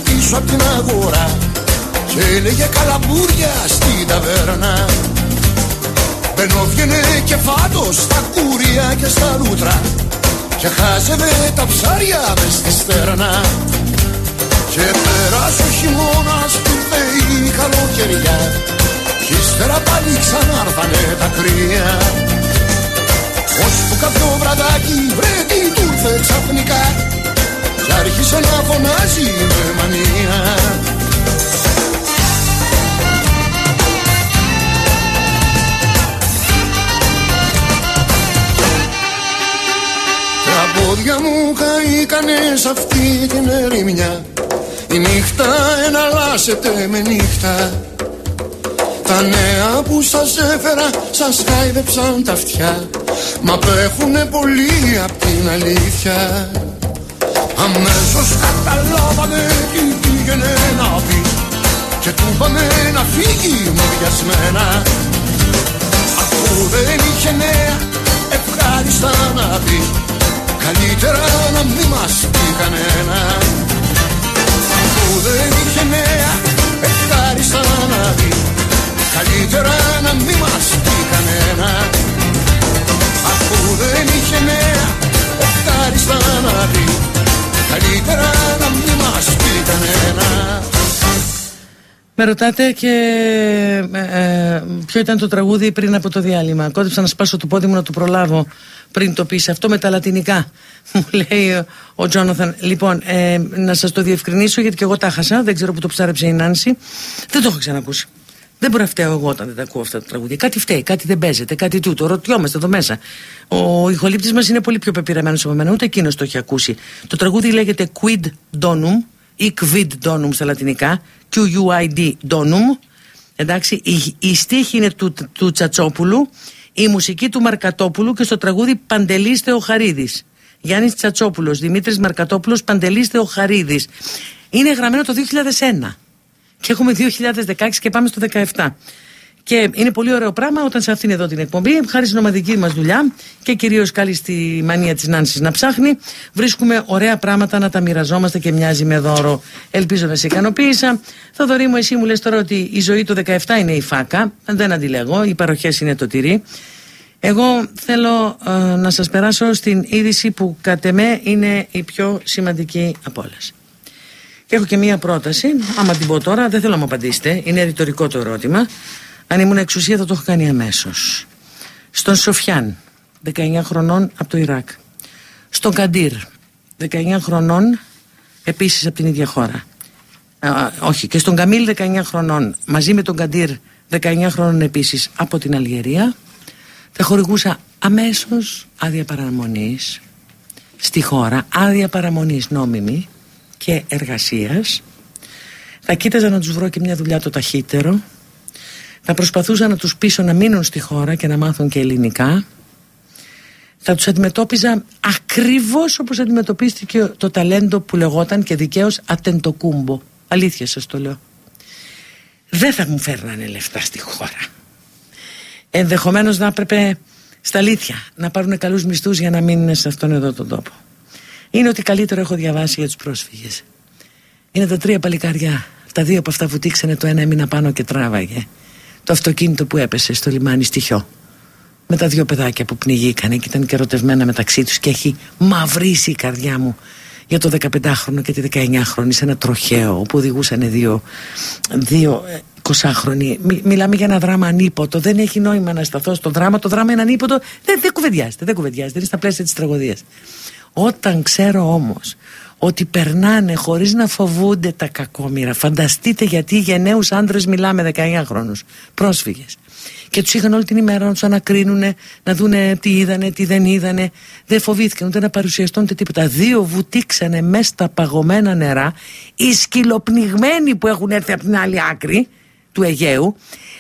πίσω από την αγορά και έλεγε καλαμπούρια στην ταβέρνα. Μπαινόβγαινε και φάτος στα κούρια και στα λούτρα. Και χάζευε τα ψάρια μες στη στέρνα. Και πέρασε ο χειμώνας που η καλοκαιριά. Κι ύστερα πάλι ξανάρθανε τα κρύα. Που κάποιο βραδάκι βρε τι του ήρθε ξαφνικά. Κι άρχισε να φωνάζει με μανία πόδια μου καήκανε σ' αυτή την ερημιά. Η νύχτα εναλλάσσεται με νύχτα. Τα νέα που σας έφερα σας χάιδεψαν τα αυτιά. Μα απέχουνε πολύ απ' την αλήθεια. Αμέσως καταλάβαμε τι πήγαινε να πει Και του είπαμε να φύγει με βιασμένα Αφού δεν είχε νέα ευχάριστα να πει Καλύτερα να μην μας πει κανένα. Αφού δεν είχε νέα ευχάριστα να πει Καλύτερα να μην μας πει κανένα. Αφού δεν είχε νέα Ευχάριστα να πει Καλύτερα να μην μας πει κανένα. Με ρωτάτε και ε, ε, ποιο ήταν το τραγούδι πριν από το διάλειμμα. Κόντεψα να σπάσω το πόδι μου να το προλάβω πριν το πεις αυτό με τα λατινικά. Μου λέει ο Τζόναθαν. Λοιπόν, ε, να σας το διευκρινίσω γιατί και εγώ τα χάσα. Δεν ξέρω που το ψάρεψε η Νάνση. Δεν το έχω ξανακούσει. Δεν μπορώ να φταίω εγώ όταν δεν τα ακούω αυτά τα τραγούδια. Κάτι φταίει, κάτι δεν παίζεται, κάτι τούτο. Ρωτιόμαστε εδώ μέσα. Ο ηχολήπτης μας είναι πολύ πιο πεπειραμένος από μένα, ούτε εκείνος το έχει ακούσει. Το τραγούδι λέγεται Quid Donum ή Quid Donum στα λατινικά. Q-U-I-D Donum. Εντάξει, η, η στίχη είναι του, του Τσατσόπουλου, η μουσική του Μαρκατόπουλου και στο τραγούδι Παντελή Θεοχαρίδη. Γιάννης Τσατσόπουλος, Δημήτρης Μαρκατόπουλος, Παντελή Θεοχαρίδη. Είναι γραμμένο το 2001 και έχουμε 2016 και πάμε στο 17. Και είναι πολύ ωραίο πράγμα όταν σε αυτήν εδώ την εκπομπή, χάρη στην ομαδική μας δουλειά και κυρίως καλή στη μανία της Νάνσης να ψάχνει, βρίσκουμε ωραία πράγματα να τα μοιραζόμαστε και μοιάζει με δώρο. Ελπίζω να σε ικανοποίησα. Θοδωρή μου, εσύ μου λες τώρα ότι η ζωή του 17 είναι η φάκα. Δεν αντιλέγω, οι παροχές είναι το τυρί. Εγώ θέλω ε, να σας περάσω στην είδηση που κατ' εμέ είναι η πιο σημαντική από όλες. Και έχω και μία πρόταση. Άμα την πω τώρα, δεν θέλω να μου απαντήσετε. Είναι ρητορικό το ερώτημα. Αν ήμουν εξουσία, θα το έχω κάνει αμέσως. Στον Σοφιάν, 19 χρονών από το Ιράκ. Στον Καντήρ, 19 χρονών, επίσης από την ίδια χώρα. Α, όχι, και στον Καμίλ, 19 χρονών, μαζί με τον Καντήρ, 19 χρονών επίσης από την Αλγερία. Θα χορηγούσα αμέσως άδεια παραμονής στη χώρα, άδεια παραμονής νόμιμη και εργασίας θα κοίταζα να τους βρω και μια δουλειά το ταχύτερο θα προσπαθούσα να τους πείσω να μείνουν στη χώρα και να μάθουν και ελληνικά θα τους αντιμετώπιζα ακριβώς όπως αντιμετωπίστηκε το ταλέντο που λεγόταν και δικαίως ατεντοκούμπο αλήθεια σας το λέω δεν θα μου φέρνανε λεφτά στη χώρα ενδεχομένως να έπρεπε στα αλήθεια να πάρουν καλούς μισθούς για να μείνουν σε αυτόν εδώ τον τόπο είναι ότι καλύτερο έχω διαβάσει για τους πρόσφυγες. Είναι τα τρία παλικάρια. Τα δύο από αυτά βουτήξανε, το ένα έμεινα πάνω και τράβαγε. Το αυτοκίνητο που έπεσε στο λιμάνι στοιχειό. Με τα δύο παιδάκια που πνιγήκανε και ήταν και ερωτευμένα μεταξύ τους και έχει μαυρίσει η καρδιά μου για το 15χρονο και τη 19χρονη σε ένα τροχαίο όπου οδηγούσαν δύο, δύο 20χρονοι. Ε, μιλάμε για ένα δράμα ανίποτο. Δεν έχει νόημα να σταθώ στο δράμα. Το δράμα είναι ανίποτο. Δεν, δεν κουβεντιάζεται. Δεν κουβεντιάζεται. Είναι στα πλαίσια της τραγωδίας. Όταν ξέρω όμως ότι περνάνε χωρίς να φοβούνται τα κακόμοιρα. Φανταστείτε γιατί για νέους άντρες μιλάμε 19 χρόνους, πρόσφυγες. Και τους είχαν όλη την ημέρα να τους ανακρίνουν, να δούνε τι είδανε, τι δεν είδανε. Δεν φοβήθηκαν ούτε να παρουσιαστούν ούτε τίποτα. Δύο βουτήξανε μέσα στα παγωμένα νερά, οι σκυλοπνιγμένοι που έχουν έρθει από την άλλη άκρη του Αιγαίου,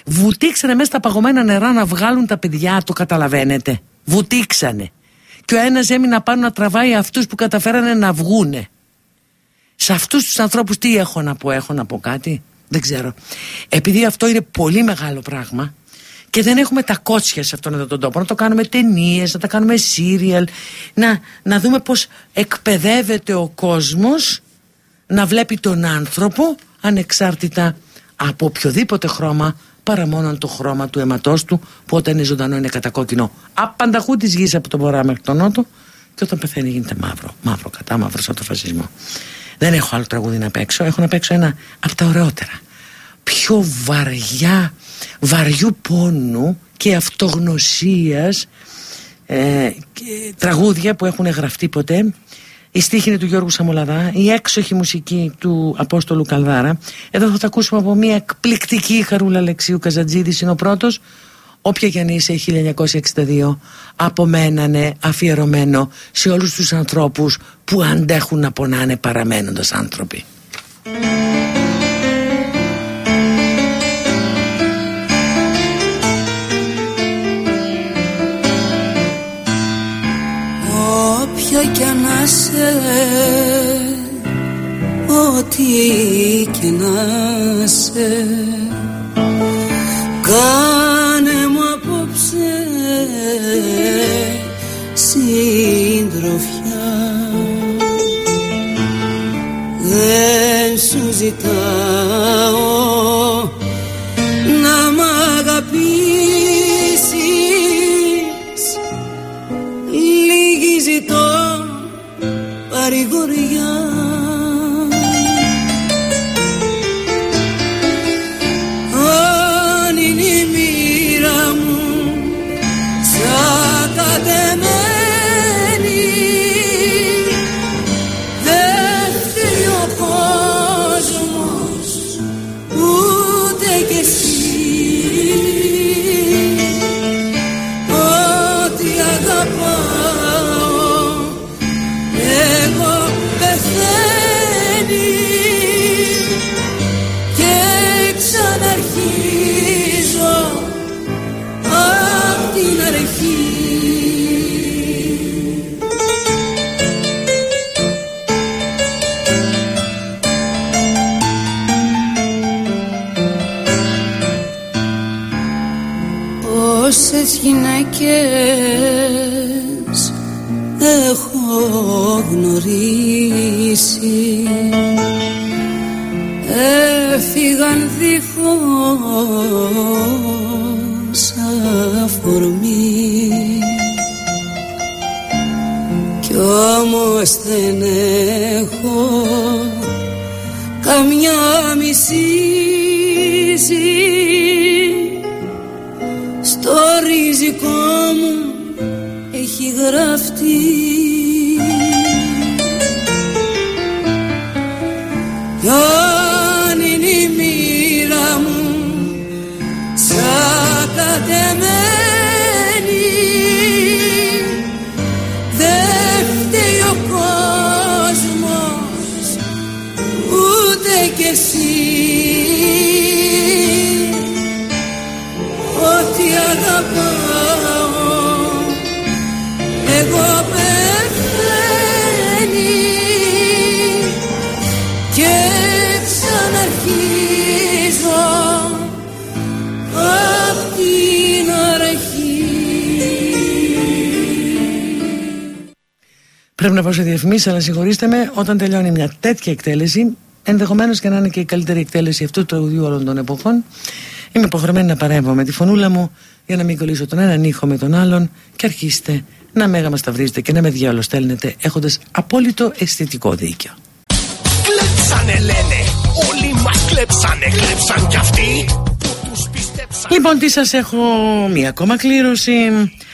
βουτήξανε μέσα στα παγωμένα νερά να βγάλουν τα παιδιά, το καταλαβαίνετε. Βουτήξανε και ο ένας έμεινε πάνω να τραβάει αυτούς που καταφέρανε να βγούνε. Σε αυτούς τους ανθρώπους τι έχω να πω, έχω να πω κάτι, δεν ξέρω. Επειδή αυτό είναι πολύ μεγάλο πράγμα και δεν έχουμε τα κότσια σε αυτόν εδώ τον τόπο, να το κάνουμε ταινίες, να τα κάνουμε σύριαλ, να, να δούμε πώς εκπαιδεύεται ο κόσμος να βλέπει τον άνθρωπο ανεξάρτητα από οποιοδήποτε χρώμα παρά μόνο το χρώμα του αιματός του που όταν είναι ζωντανό είναι κατακόκκινο απανταχού της γης από τον βορρά μέχρι τον νότο και όταν πεθαίνει γίνεται μαύρο, μαύρο κατά μαύρο σαν το φασισμό. Δεν έχω άλλο τραγούδι να παίξω, έχω να παίξω ένα από τα ωραιότερα. Πιο βαριά, βαριού πόνου και αυτογνωσίας ε, τραγούδια που έχουν γραφτεί ποτέ η στίχη είναι του Γιώργου Σαμολαδά, η έξοχη μουσική του Απόστολου Καλδάρα. Εδώ θα τα ακούσουμε από μια εκπληκτική χαρούλα Αλεξίου Καζατζίδης, είναι ο πρώτος. Όποια κι αν είσαι 1962 από μένανε αφιερωμένο σε όλους τους ανθρώπους που αντέχουν να πονάνε παραμένοντας άνθρωποι. Όποια κι αν είσαι Ό,τι κι να σε Δεν γνωρίσει έφυγαν δίχως αφορμή. Κι όμως δεν έχω καμιά μισή το ριζικό μου έχει γραφτεί σαν Πρέπει να πάω σε διαφημίσεις, αλλά συγχωρήστε με, όταν τελειώνει μια τέτοια εκτέλεση, ενδεχομένως και να είναι και η καλύτερη εκτέλεση αυτού του τραγουδιού όλων των εποχών, είμαι υποχρεωμένη να παρέμβω με τη φωνούλα μου για να μην κολλήσω τον έναν ήχο με τον άλλον και αρχίστε να μέγα μας τα βρίζετε και να με διάλογο στέλνετε έχοντας απόλυτο αισθητικό δίκιο. Κλέψανε λένε, όλοι μας κλέψανε, κλέψαν κι αυτοί. Λοιπόν, τι σας έχω μία ακόμα κλήρωση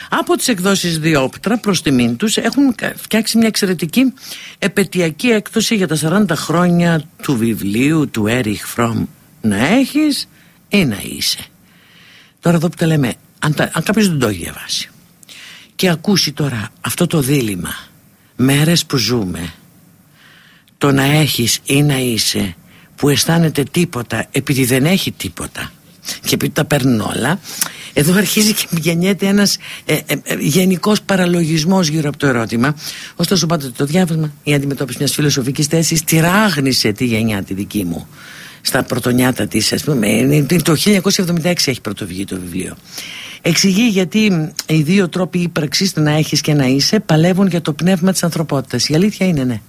από τις εκδόσεις Διόπτρα προς τιμήν τους έχουν φτιάξει μια εξαιρετική επαιτειακή έκδοση για τα 40 χρόνια του βιβλίου του Έριχ Φρόμ να έχεις ή να είσαι. Τώρα εδώ που τα λέμε αν, τα, αν κάποιος δεν το έχει διαβάσει και ακούσει τώρα αυτό το δίλημα μέρες που ζούμε το να έχεις ή να είσαι που αισθάνεται τίποτα επειδή δεν έχει τίποτα και επειδή τα παίρνουν όλα εδώ αρχίζει και γεννιέται ένας ε, ε, ε, γενικός παραλογισμός γύρω από το ερώτημα ωστόσο πάντοτε το διάβασμα η αντιμετώπιση μιας φιλοσοφικής θέσης τυράγνησε τη γενιά τη δική μου στα πρωτονιάτα της ας πούμε το 1976 έχει πρωτοβγεί το βιβλίο εξηγεί γιατί οι δύο τρόποι ύπαρξης να έχεις και να είσαι παλεύουν για το πνεύμα της ανθρωπότητας η αλήθεια είναι ναι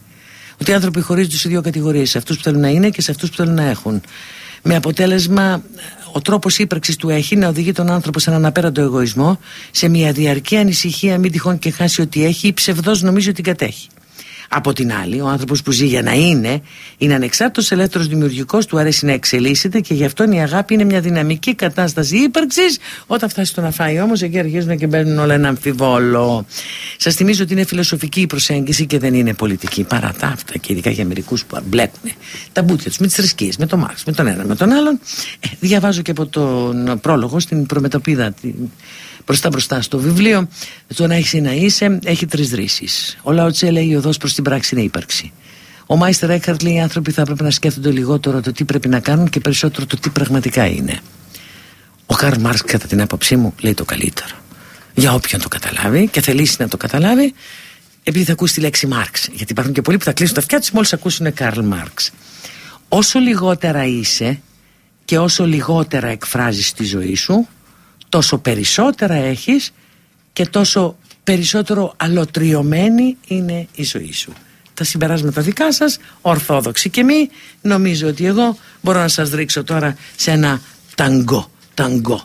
Ότι οι άνθρωποι χωρίζονται σε δύο κατηγορίες. Σε αυτούς που θέλουν να είναι και σε αυτούς που θέλουν να έχουν. Με αποτέλεσμα ο τρόπος ύπαρξης του έχει να οδηγεί τον άνθρωπο σε έναν απέραντο εγωισμό, σε μια διαρκή ανησυχία, μην τυχόν και χάσει ό,τι έχει ή ψευδός νομίζει ότι κατέχει. Από την άλλη, ο άνθρωπος που ζει για να είναι, είναι ανεξάρτητος, ελεύθερος, δημιουργικός, του αρέσει να εξελίσσεται και γι' αυτό η αγάπη είναι μια δυναμική κατάσταση ύπαρξης. Όταν φτάσει το να φάει όμως, εκεί αρχίζουν και μπαίνουν όλα ένα αμφιβόλο. Σας θυμίζω ότι είναι φιλοσοφική η προσέγγιση και δεν είναι πολιτική. Παρά τα αυτά και ειδικά για μερικούς που μπλέκουν τα μπούτια τους με τις θρησκείες, με τον Μάρξ, με τον ένα, με τον άλλον. Ε, διαβάζω και από τον πρόλογο στην προμετωπίδα μπροστά μπροστά στο βιβλίο το να έχεις να είσαι έχει τρεις ρίσει. Ο Λαοτσέ λέει η οδός προς την πράξη είναι ύπαρξη. Ο Μάιστερ Έκχαρτ λέει οι άνθρωποι θα έπρεπε να σκέφτονται λιγότερο το τι πρέπει να κάνουν και περισσότερο το τι πραγματικά είναι. Ο Καρλ Μάρξ, κατά την άποψή μου, λέει το καλύτερο. Για όποιον το καταλάβει και θελήσει να το καταλάβει, επειδή θα ακούσει τη λέξη Μάρξ. Γιατί υπάρχουν και πολλοί που θα κλείσουν τα αυτιά τους μόλις ακούσουν Καρλ Μάρξ. Όσο λιγότερα είσαι και όσο λιγότερα εκφράζεις τη ζωή σου, τόσο περισσότερα έχεις και τόσο περισσότερο αλωτριωμένη είναι η ζωή σου. Τα συμπεράσματα δικά σας, ορθόδοξοι και μη, νομίζω ότι εγώ μπορώ να σας ρίξω τώρα σε ένα ταγκό, ταγκό.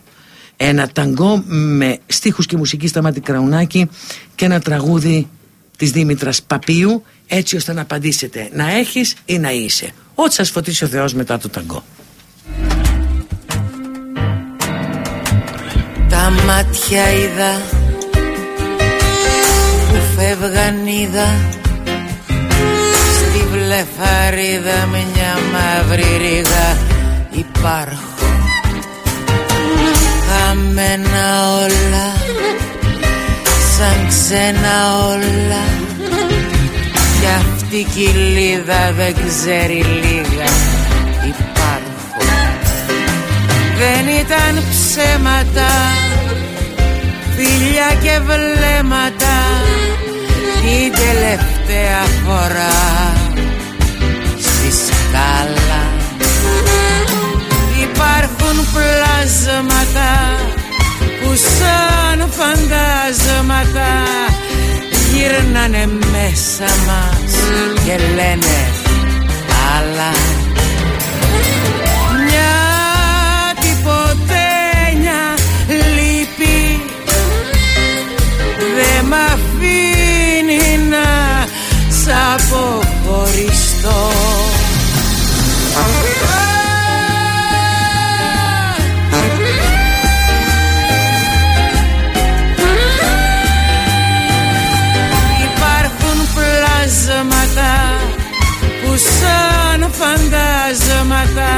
Ένα ταγκό με στίχους και μουσική στα μάτι Κραουνάκη και ένα τραγούδι της Δήμητρας Παπίου έτσι ώστε να απαντήσετε να έχεις ή να είσαι. Ό,τι σας φωτίσει ο Θεός μετά το ταγκό. Τα μάτια είδα που φεύγαν είδα Στη βλεφαρίδα μια μαύρη ρίγα υπάρχω. Χαμένα όλα σαν ξένα όλα Κι αυτή η κοιλίδα δεν ξέρει λίγα δεν ήταν ψέματα Φιλιά και βλέμματα Την τελευταία φορά. Στη σκάλα Υπάρχουν πλάσματα Που σαν φαντάσματα Γύρνανε μέσα μας Και λένε άλλα μ' αφήνει να σ' αποχωριστώ. Υπάρχουν πλάσματα που σαν φαντάσματα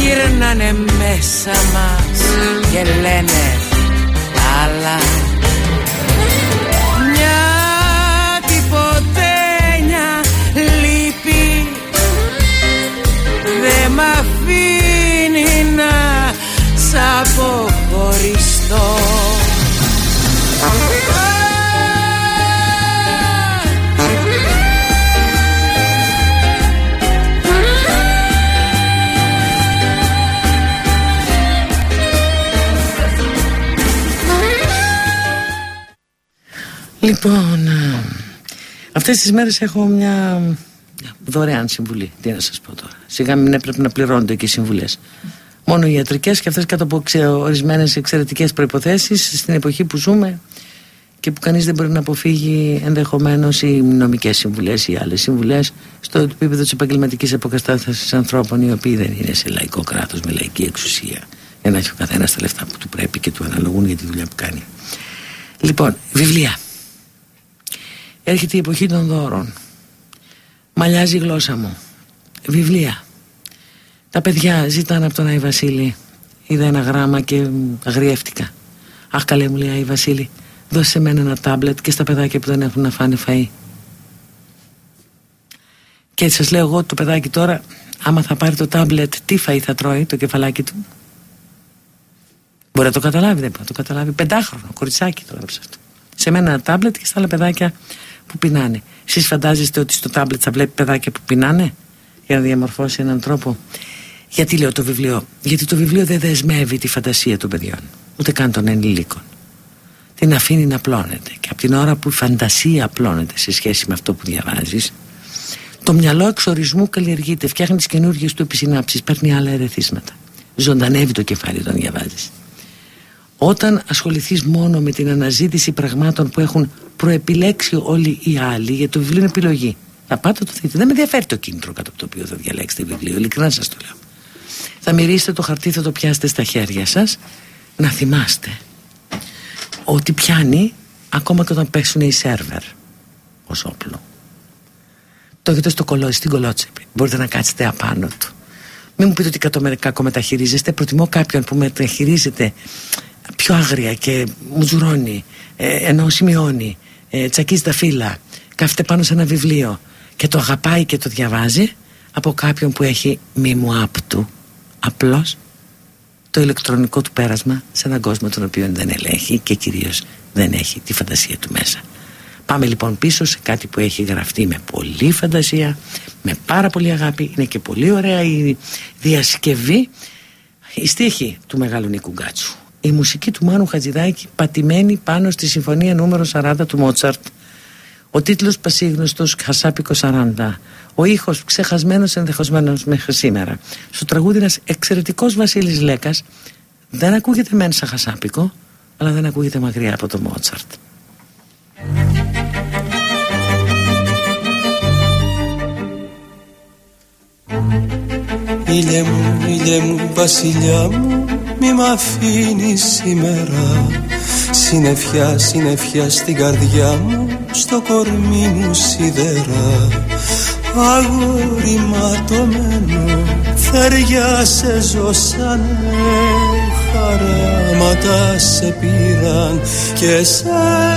γύρνανε μέσα μας και λένε άλλα Λοιπόν, ε, αυτές τις μέρες έχω μια δωρεάν συμβουλή. Τι να σας πω τώρα. Σιγά μην έπρεπε να πληρώνονται και οι συμβουλές. Μόνο οι ιατρικές και αυτές κάτω από ορισμένες εξαιρετικές προποθέσει στην εποχή που ζούμε και που κανείς δεν μπορεί να αποφύγει ενδεχομένως οι νομικές συμβουλές ή άλλες συμβουλές στο επίπεδο της επαγγελματικής αποκατάστασης ανθρώπων οι οποίοι δεν είναι σε λαϊκό κράτος με λαϊκή εξουσία. Για να έχει ο καθένας τα λεφτά που του πρέπει και του αναλογούν για τη δουλειά που κάνει. Λοιπόν, βιβλία. Έρχεται η εποχή των δώρων. Μαλιάζει η γλώσσα μου. Βιβλία. Τα παιδιά ζητάνε από τον Άι Βασίλη. Είδα ένα γράμμα και αγριεύτηκα. Αχ καλέ μου λέει Άι Βασίλη, δώσε σε μένα ένα τάμπλετ και στα παιδάκια που δεν έχουν να φάνε φαΐ. Και έτσι σας λέω εγώ το παιδάκι τώρα, άμα θα πάρει το τάμπλετ, τι φαΐ θα τρώει το κεφαλάκι του; Μπορεί να το καταλάβει, δεν μπορεί να το καταλάβει. Πεντάχρονο, κοριτσάκι το έγραψε αυτό. Σε μένα ένα τάμπλετ και στα άλλα παιδάκια που πεινάνε. Εσείς φαντάζεστε ότι στο τάμπλετ θα βλέπει παιδάκια που πεινάνε για να διαμορφώσει έναν τρόπο; Γιατί λέω το βιβλίο; Γιατί το βιβλίο δεν δεσμεύει τη φαντασία των παιδιών. Ούτε καν των ενηλίκων. Την αφήνει να απλώνεται. Και από την ώρα που η φαντασία απλώνεται σε σχέση με αυτό που διαβάζεις Το μυαλό εξορισμού καλλιεργείται, φτιάχνεις τι καινούργιες του επισυνάψεις, παίρνει άλλα ερεθίσματα. Ζωντανεύει το κεφάλι όταν διαβάζεις. Όταν ασχοληθείς μόνο με την αναζήτηση πραγμάτων που έχουν προεπιλέξει όλοι οι άλλοι, για το βιβλίο είναι επιλογή. Θα πάτε το δείτε. Δεν με ενδιαφέρει το κίνητρο κάτω από το οποίο θα διαλέξετε βιβλίο. Ειλικρινά σας το λέω. Θα μυρίσετε το χαρτί, θα το πιάσετε στα χέρια σας. Να θυμάστε ότι πιάνει ακόμα και όταν πέσουν οι σερβερ ως όπλο. Το έχετε στο κολό, στην κολότσεπη. Μπορείτε να κάτσετε απάνω του. Μην μου πείτε ότι κακό μεταχειρίζεστε. Προτιμώ κάποιον που μεταχειρίζεται πιο άγρια και μουτζουρώνει, ε, ενώ σημειώνει, ε, τσακίζει τα φύλλα, κάθεται πάνω σε ένα βιβλίο και το αγαπάει και το διαβάζει από κάποιον που έχει μη μου άπτου απλώς το ηλεκτρονικό του πέρασμα σε έναν κόσμο τον οποίο δεν ελέγχει και κυρίως δεν έχει τη φαντασία του μέσα. Πάμε λοιπόν πίσω σε κάτι που έχει γραφτεί με πολύ φαντασία, με πάρα πολύ αγάπη. Είναι και πολύ ωραία η διασκευή, η στίχη του Μεγάλου Νίκου Γκάτσου. Η μουσική του Μάνου Χατζηδάκη πατημένη πάνω στη συμφωνία νούμερο 40 του Μότσαρτ. Ο τίτλος πασίγνωστος Χασάπικο 40. Ο ήχος ξεχασμένος ενδεχοσμένος μέχρι σήμερα. Στο τραγούδι ένας εξαιρετικός Βασίλης Λέκας δεν ακούγεται μεν σαν Χασάπικο, αλλά δεν ακούγεται μακριά από το Μότσαρτ. Ήλιε μου, ήλιε μου, βασιλιά μου, μη μ' αφήνεις σήμερα. Συνεφιά, συνεφιά στην καρδιά μου, στο κορμί μου σιδερά Αγόρι ματωμένο, θεριά σε ζώσανε Χαράματα σε πήραν και σε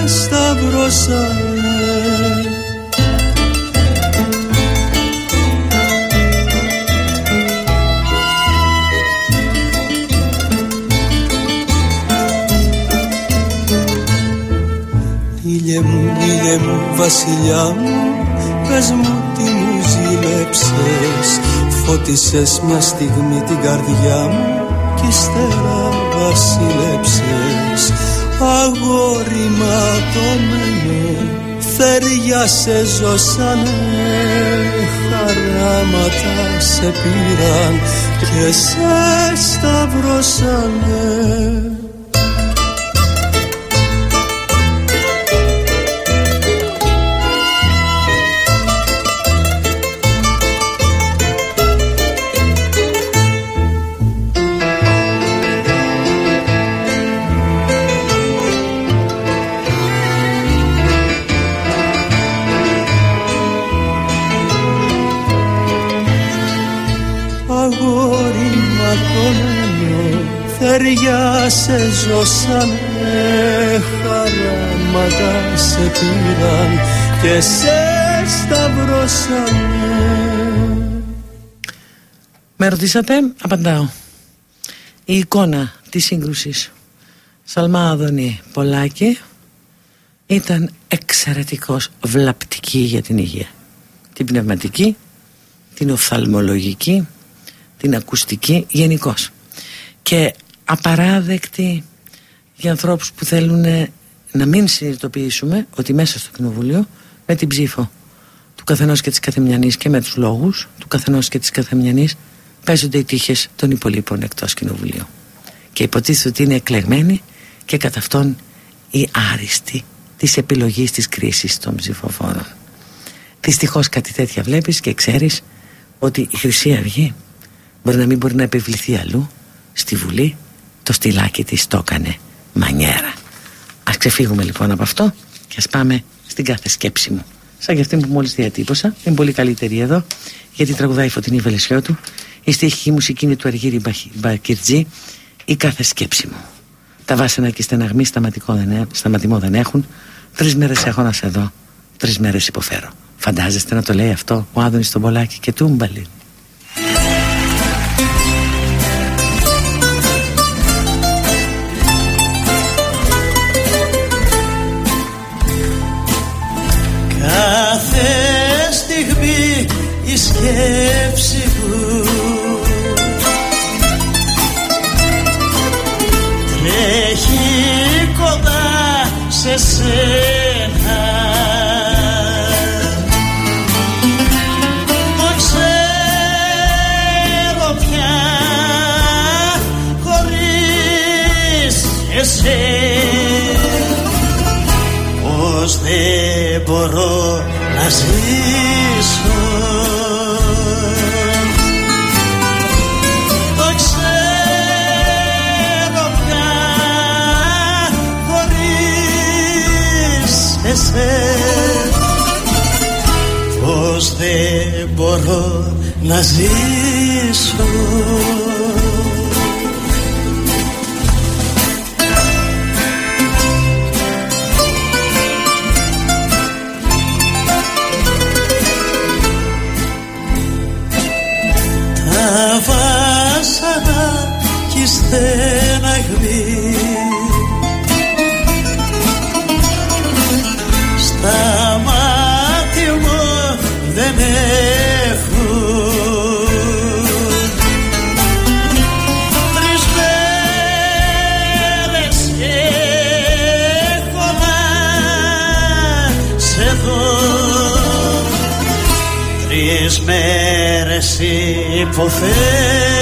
σταυρώσανε μου, ήλιε μου, βασιλιά μου Πες μου τι μου ζήλεψες Φώτισες μια στιγμή την καρδιά μου Κι ύστερα βασίλεψες Αγόρι ματωμένο Θέρια σε ζώσανε Χαράματα σε πήραν Και σε σταυρώσανε σε ζώσανε χαράματα σε πήραν και σε σταυρώσανε. Με ρωτήσατε, απαντάω. Η εικόνα της σύγκρουσης. Σαλμά Αδωνή Πολάκη ήταν εξαιρετικός βλαπτική για την υγεία. Την πνευματική την οφθαλμολογική την ακουστική γενικώς. και απαράδεκτη για ανθρώπους που θέλουν να μην συνειδητοποιήσουμε ότι μέσα στο κοινοβούλιο με την ψήφο του καθενός και της καθεμιανής και με τους λόγους του καθενός και της καθεμιανής παίζονται οι τύχες των υπολείπων εκτός κοινοβουλίου. Και υποτίθεται ότι είναι εκλεγμένοι και κατά αυτόν η άριστη της επιλογής της κρίσης των ψηφοφόρων. Δυστυχώς κάτι τέτοια βλέπεις και ξέρεις ότι η Χρυσή Αυγή μπορεί να μην μπορεί να επιβληθεί αλλού στη Βουλή το στυλάκι της το έκανε μανιέρα. Ας ξεφύγουμε λοιπόν από αυτό και ας πάμε στην κάθε σκέψη μου. Σαν και αυτή που μόλις διατύπωσα είναι πολύ καλύτερη εδώ γιατί τραγουδάει η Φωτεινή Βελεσιώτου η στίχη μουσική είναι του Αργύρι Μπακυρτζή η κάθε σκέψη μου. Τα βάσανα και στεναγμοί σταματημό δεν έχουν. Τρεις μέρες έχω να σε δω τρεις μέρες υποφέρω. Φαντάζεστε να το λέει αυτό ο Άδωνης στον Πολάκη και τούμπαλιν να ζήσω. Το ξέρω πια χωρίς εσένα. Πως δεν μπορώ να ζήσω υποφέρω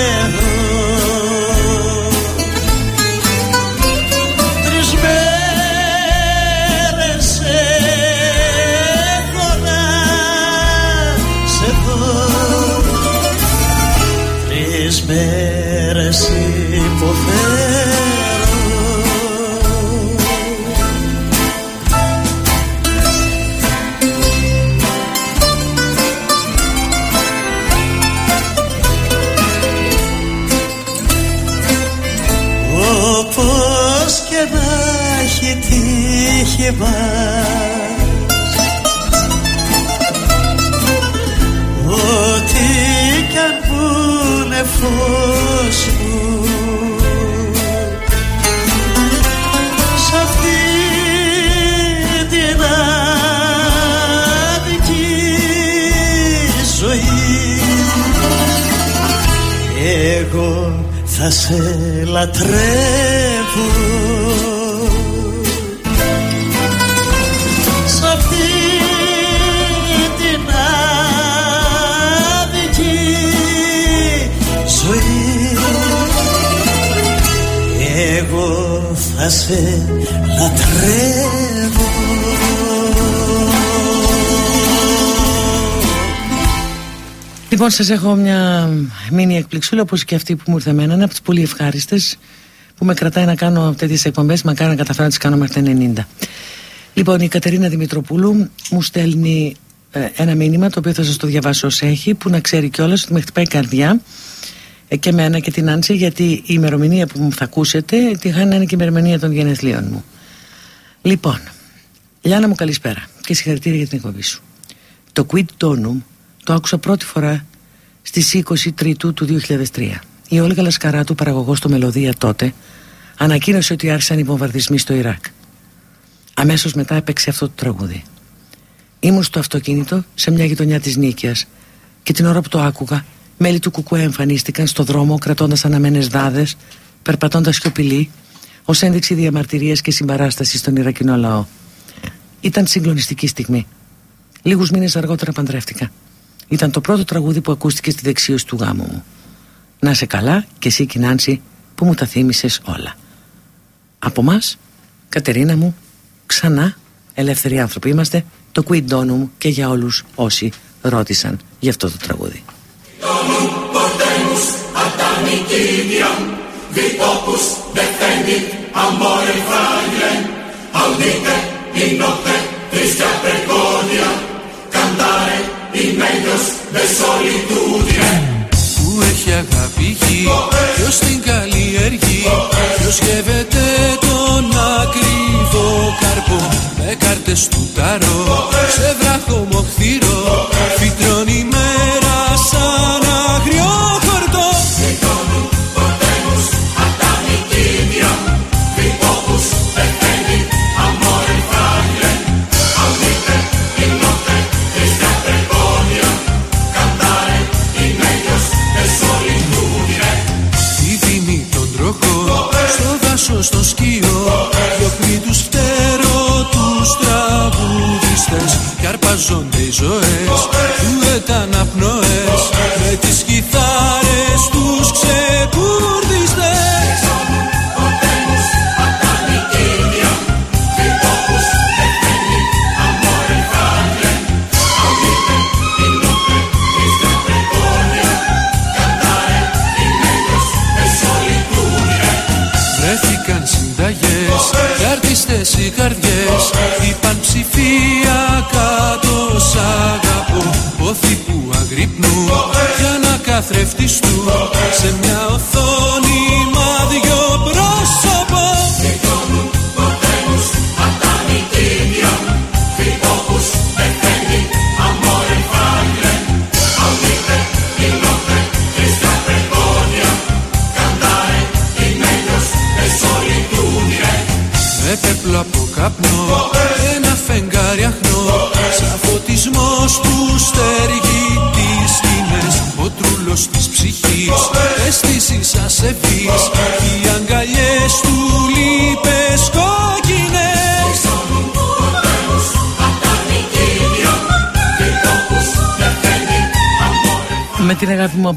σε λατρεύω Λοιπόν, σας έχω μια μίνι εκπληξούλα όπως και αυτή που μου ήρθε εμένα. Είναι από τις πολύ ευχάριστες που με κρατάει να κάνω τέτοιες εκπομπές. Μακάρι να καταφέρω να τις κάνω μέχρι τα 90. Λοιπόν, η Κατερίνα Δημητροπούλου μου στέλνει ε, ένα μήνυμα το οποίο θα σας το διαβάσω ως έχει, που να ξέρει κιόλας ότι με χτυπάει η καρδιά ε, και εμένα και την Άνση, γιατί η ημερομηνία που μου θα ακούσετε τη χάνει να είναι και η ημερομηνία των γενεθλίων μου. Λοιπόν, Λιάννα μου καλησπέρα και συγχαρητήρια για την εκπομπή σου. Το Quid Donum το άκουσα πρώτη φορά στις 20 Τρίτου του 2003. Η Όλγα Λασκαράτου, παραγωγός στο Μελωδία τότε, ανακοίνωσε ότι άρχισαν οι βομβαρδισμοί στο Ιράκ. Αμέσως μετά έπαιξε αυτό το τραγούδι. Ήμουν στο αυτοκίνητο σε μια γειτονιά της Νίκαιας και την ώρα που το άκουγα, μέλη του Κουκουέ εμφανίστηκαν στο δρόμο κρατώντας αναμένες δάδες, περπατώντας σιωπηλοί, ως ένδειξη διαμαρτυρίας και συμπαράστασης στον Ιρακινό λαό. Ήταν συγκλονιστική στιγμή. Λίγους μήνες αργότερα παντρεύτηκα. Ήταν το πρώτο τραγούδι που ακούστηκε στη δεξίωση του γάμου μου. Να σε καλά και εσύ Κινάνση που μου τα θύμισες όλα. Από μας, Κατερίνα μου, ξανά ελεύθεροι άνθρωποι είμαστε, το Quid Donum και για όλους όσοι ρώτησαν για αυτό το τραγούδι. Που έχει αγάπη γη Ποιος την καλλιεργεί Ποιος γεύεται τον ακριβό καρπό. Με κάρτες του ταρό Σε βράχο μοχθηρό Φυτρώνει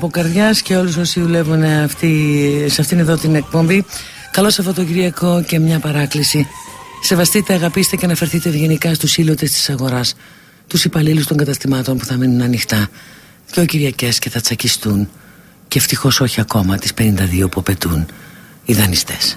από καρδιάς και όλους όσοι δουλεύουν αυτή, σε αυτήν εδώ την εκπομπή. Καλό Σαββατοκυριακό και μια παράκληση. Σεβαστείτε, αγαπήστε και αναφερθείτε ευγενικά στους ήλιωτες της αγοράς, τους υπαλλήλους των καταστημάτων που θα μείνουν ανοιχτά και ο Κυριακές και θα τσακιστούν και ευτυχώς όχι ακόμα τις 52 που απαιτούν οι δανειστές.